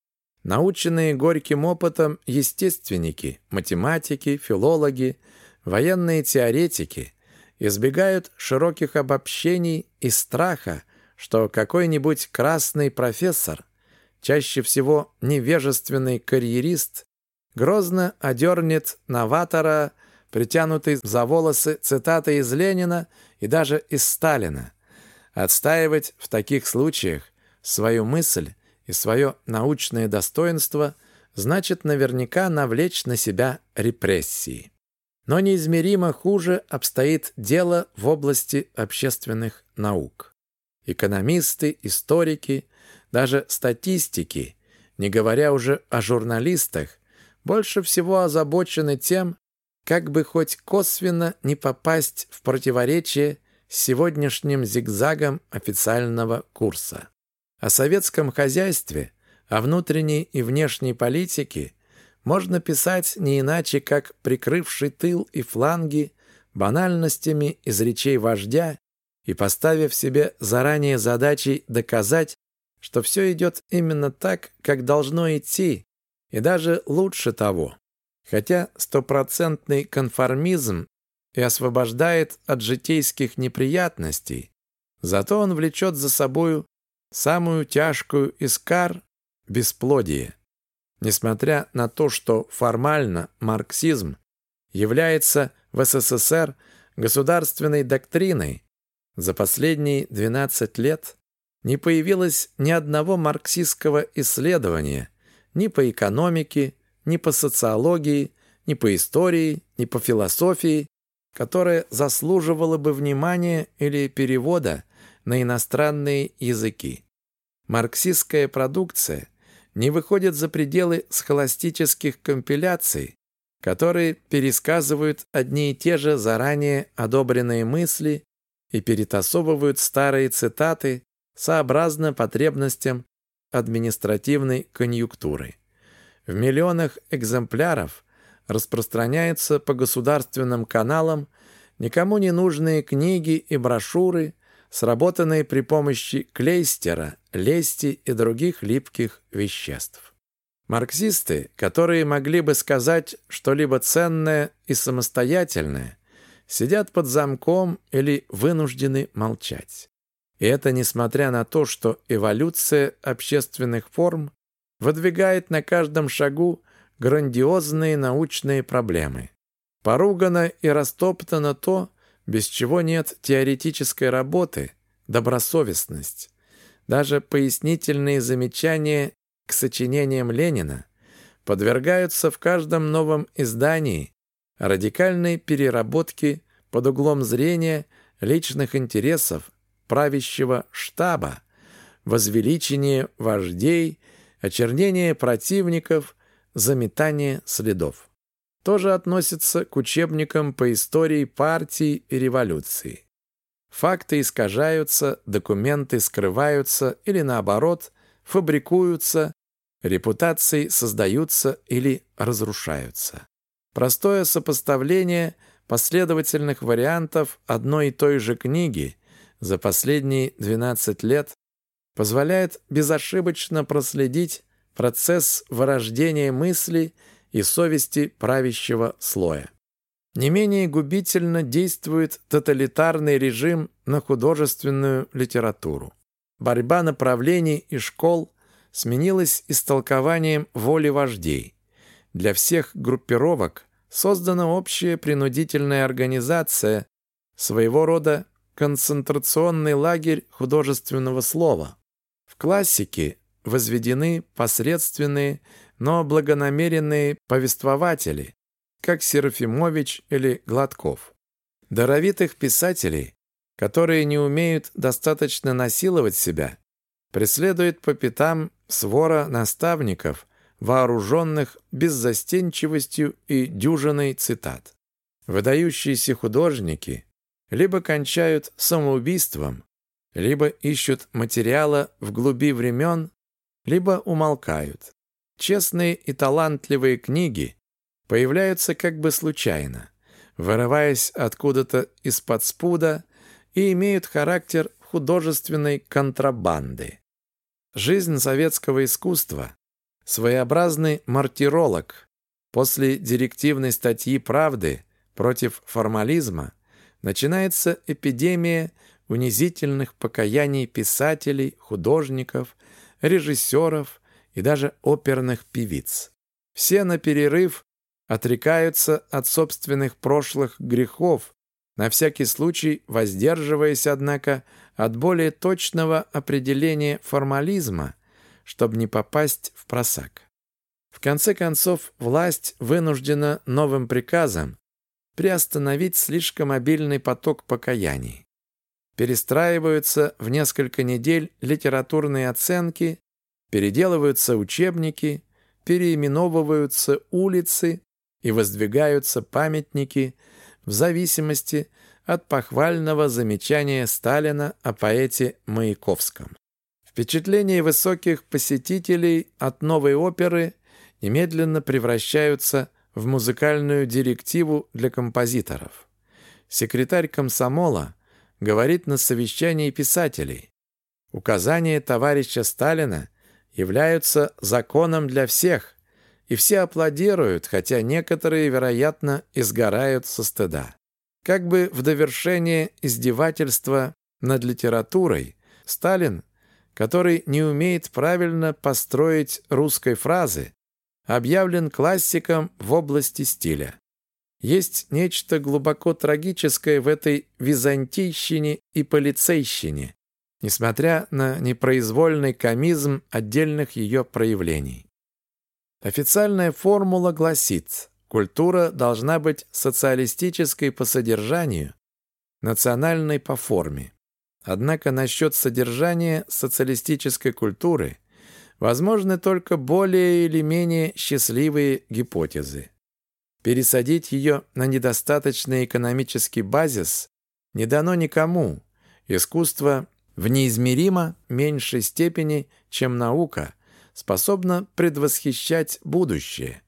Наученные горьким опытом естественники, математики, филологи, военные теоретики избегают широких обобщений и страха, что какой-нибудь красный профессор, чаще всего невежественный карьерист, грозно одернет новатора, притянутый за волосы цитаты из Ленина и даже из Сталина. Отстаивать в таких случаях свою мысль и свое научное достоинство значит наверняка навлечь на себя репрессии. Но неизмеримо хуже обстоит дело в области общественных наук. Экономисты, историки, даже статистики, не говоря уже о журналистах, больше всего озабочены тем, как бы хоть косвенно не попасть в противоречие с сегодняшним зигзагом официального курса. О советском хозяйстве, о внутренней и внешней политике можно писать не иначе, как прикрывший тыл и фланги банальностями из речей вождя и поставив себе заранее задачей доказать, что все идет именно так, как должно идти, и даже лучше того. Хотя стопроцентный конформизм и освобождает от житейских неприятностей, зато он влечет за собою самую тяжкую из кар – бесплодие. Несмотря на то, что формально марксизм является в СССР государственной доктриной, за последние 12 лет не появилось ни одного марксистского исследования ни по экономике, ни по социологии, ни по истории, ни по философии, которое заслуживало бы внимания или перевода на иностранные языки. Марксистская продукция не выходит за пределы схоластических компиляций, которые пересказывают одни и те же заранее одобренные мысли и перетасовывают старые цитаты сообразно потребностям административной конъюнктуры. В миллионах экземпляров распространяются по государственным каналам никому не нужные книги и брошюры, сработанные при помощи клейстера, лести и других липких веществ. Марксисты, которые могли бы сказать что-либо ценное и самостоятельное, сидят под замком или вынуждены молчать. И это несмотря на то, что эволюция общественных форм выдвигает на каждом шагу грандиозные научные проблемы. Поругано и растоптано то, без чего нет теоретической работы, добросовестность. Даже пояснительные замечания к сочинениям Ленина подвергаются в каждом новом издании радикальной переработке под углом зрения личных интересов правящего штаба, возвеличение вождей, очернение противников, заметание следов. Тоже относится к учебникам по истории партий и революции. Факты искажаются, документы скрываются или, наоборот, фабрикуются, репутации создаются или разрушаются. Простое сопоставление последовательных вариантов одной и той же книги за последние 12 лет позволяет безошибочно проследить процесс вырождения мысли и совести правящего слоя. Не менее губительно действует тоталитарный режим на художественную литературу. Борьба направлений и школ сменилась истолкованием воли вождей. Для всех группировок создана общая принудительная организация, своего рода концентрационный лагерь художественного слова. В классике возведены посредственные, но благонамеренные повествователи, как Серафимович или Гладков. Даровитых писателей, которые не умеют достаточно насиловать себя, преследует по пятам свора наставников, вооруженных беззастенчивостью и дюжиной цитат. Выдающиеся художники либо кончают самоубийством, либо ищут материала в глуби времен, либо умолкают. Честные и талантливые книги появляются как бы случайно, вырываясь откуда-то из-под спуда и имеют характер художественной контрабанды. Жизнь советского искусства – своеобразный мартиролог. После директивной статьи «Правды» против формализма начинается эпидемия унизительных покаяний писателей, художников, режиссеров и даже оперных певиц. Все на перерыв отрекаются от собственных прошлых грехов, на всякий случай воздерживаясь, однако, от более точного определения формализма, чтобы не попасть в просак. В конце концов, власть вынуждена новым приказом приостановить слишком обильный поток покаяний. Перестраиваются в несколько недель литературные оценки, переделываются учебники, переименовываются улицы и воздвигаются памятники в зависимости от похвального замечания Сталина о поэте Маяковском. Впечатления высоких посетителей от новой оперы немедленно превращаются в музыкальную директиву для композиторов. Секретарь комсомола говорит на совещании писателей. Указания товарища Сталина являются законом для всех, и все аплодируют, хотя некоторые, вероятно, изгорают со стыда. Как бы в довершение издевательства над литературой, Сталин, который не умеет правильно построить русской фразы, объявлен классиком в области стиля. Есть нечто глубоко трагическое в этой византийщине и полицейщине, несмотря на непроизвольный комизм отдельных ее проявлений. Официальная формула гласит, культура должна быть социалистической по содержанию, национальной по форме. Однако насчет содержания социалистической культуры возможны только более или менее счастливые гипотезы. Пересадить ее на недостаточный экономический базис не дано никому. Искусство в неизмеримо меньшей степени, чем наука, способно предвосхищать будущее.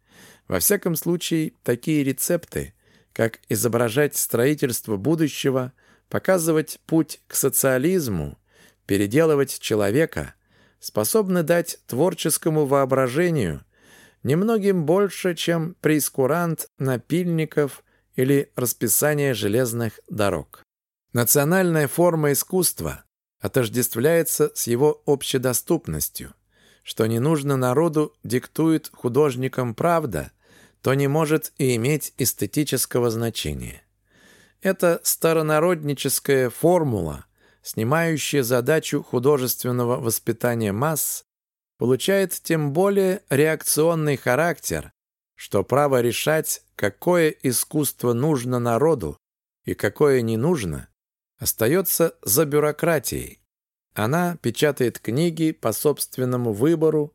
Во всяком случае, такие рецепты, как изображать строительство будущего, показывать путь к социализму, переделывать человека, способны дать творческому воображению немногим больше, чем прейскурант напильников или расписание железных дорог. Национальная форма искусства отождествляется с его общедоступностью. Что не нужно народу, диктует художникам правда, то не может и иметь эстетического значения. Это старонародническая формула, снимающая задачу художественного воспитания масс, получает тем более реакционный характер, что право решать, какое искусство нужно народу и какое не нужно, остается за бюрократией. Она печатает книги по собственному выбору,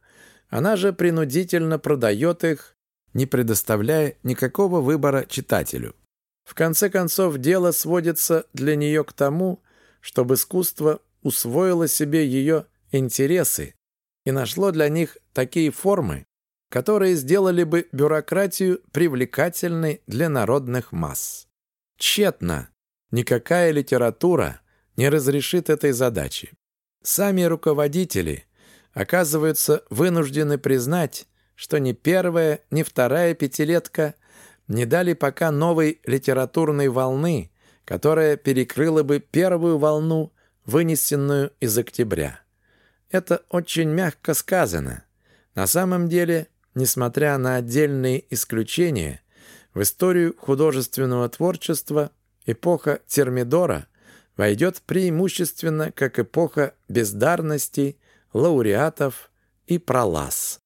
она же принудительно продает их, не предоставляя никакого выбора читателю. В конце концов, дело сводится для нее к тому, чтобы искусство усвоило себе ее интересы и нашло для них такие формы, которые сделали бы бюрократию привлекательной для народных масс. Тщетно Никакая литература не разрешит этой задачи. Сами руководители оказываются вынуждены признать, что ни первая, ни вторая пятилетка не дали пока новой литературной волны, которая перекрыла бы первую волну, вынесенную из октября. Это очень мягко сказано. На самом деле, несмотря на отдельные исключения, в историю художественного творчества Эпоха Термидора войдет преимущественно как эпоха бездарности, лауреатов и пролаз.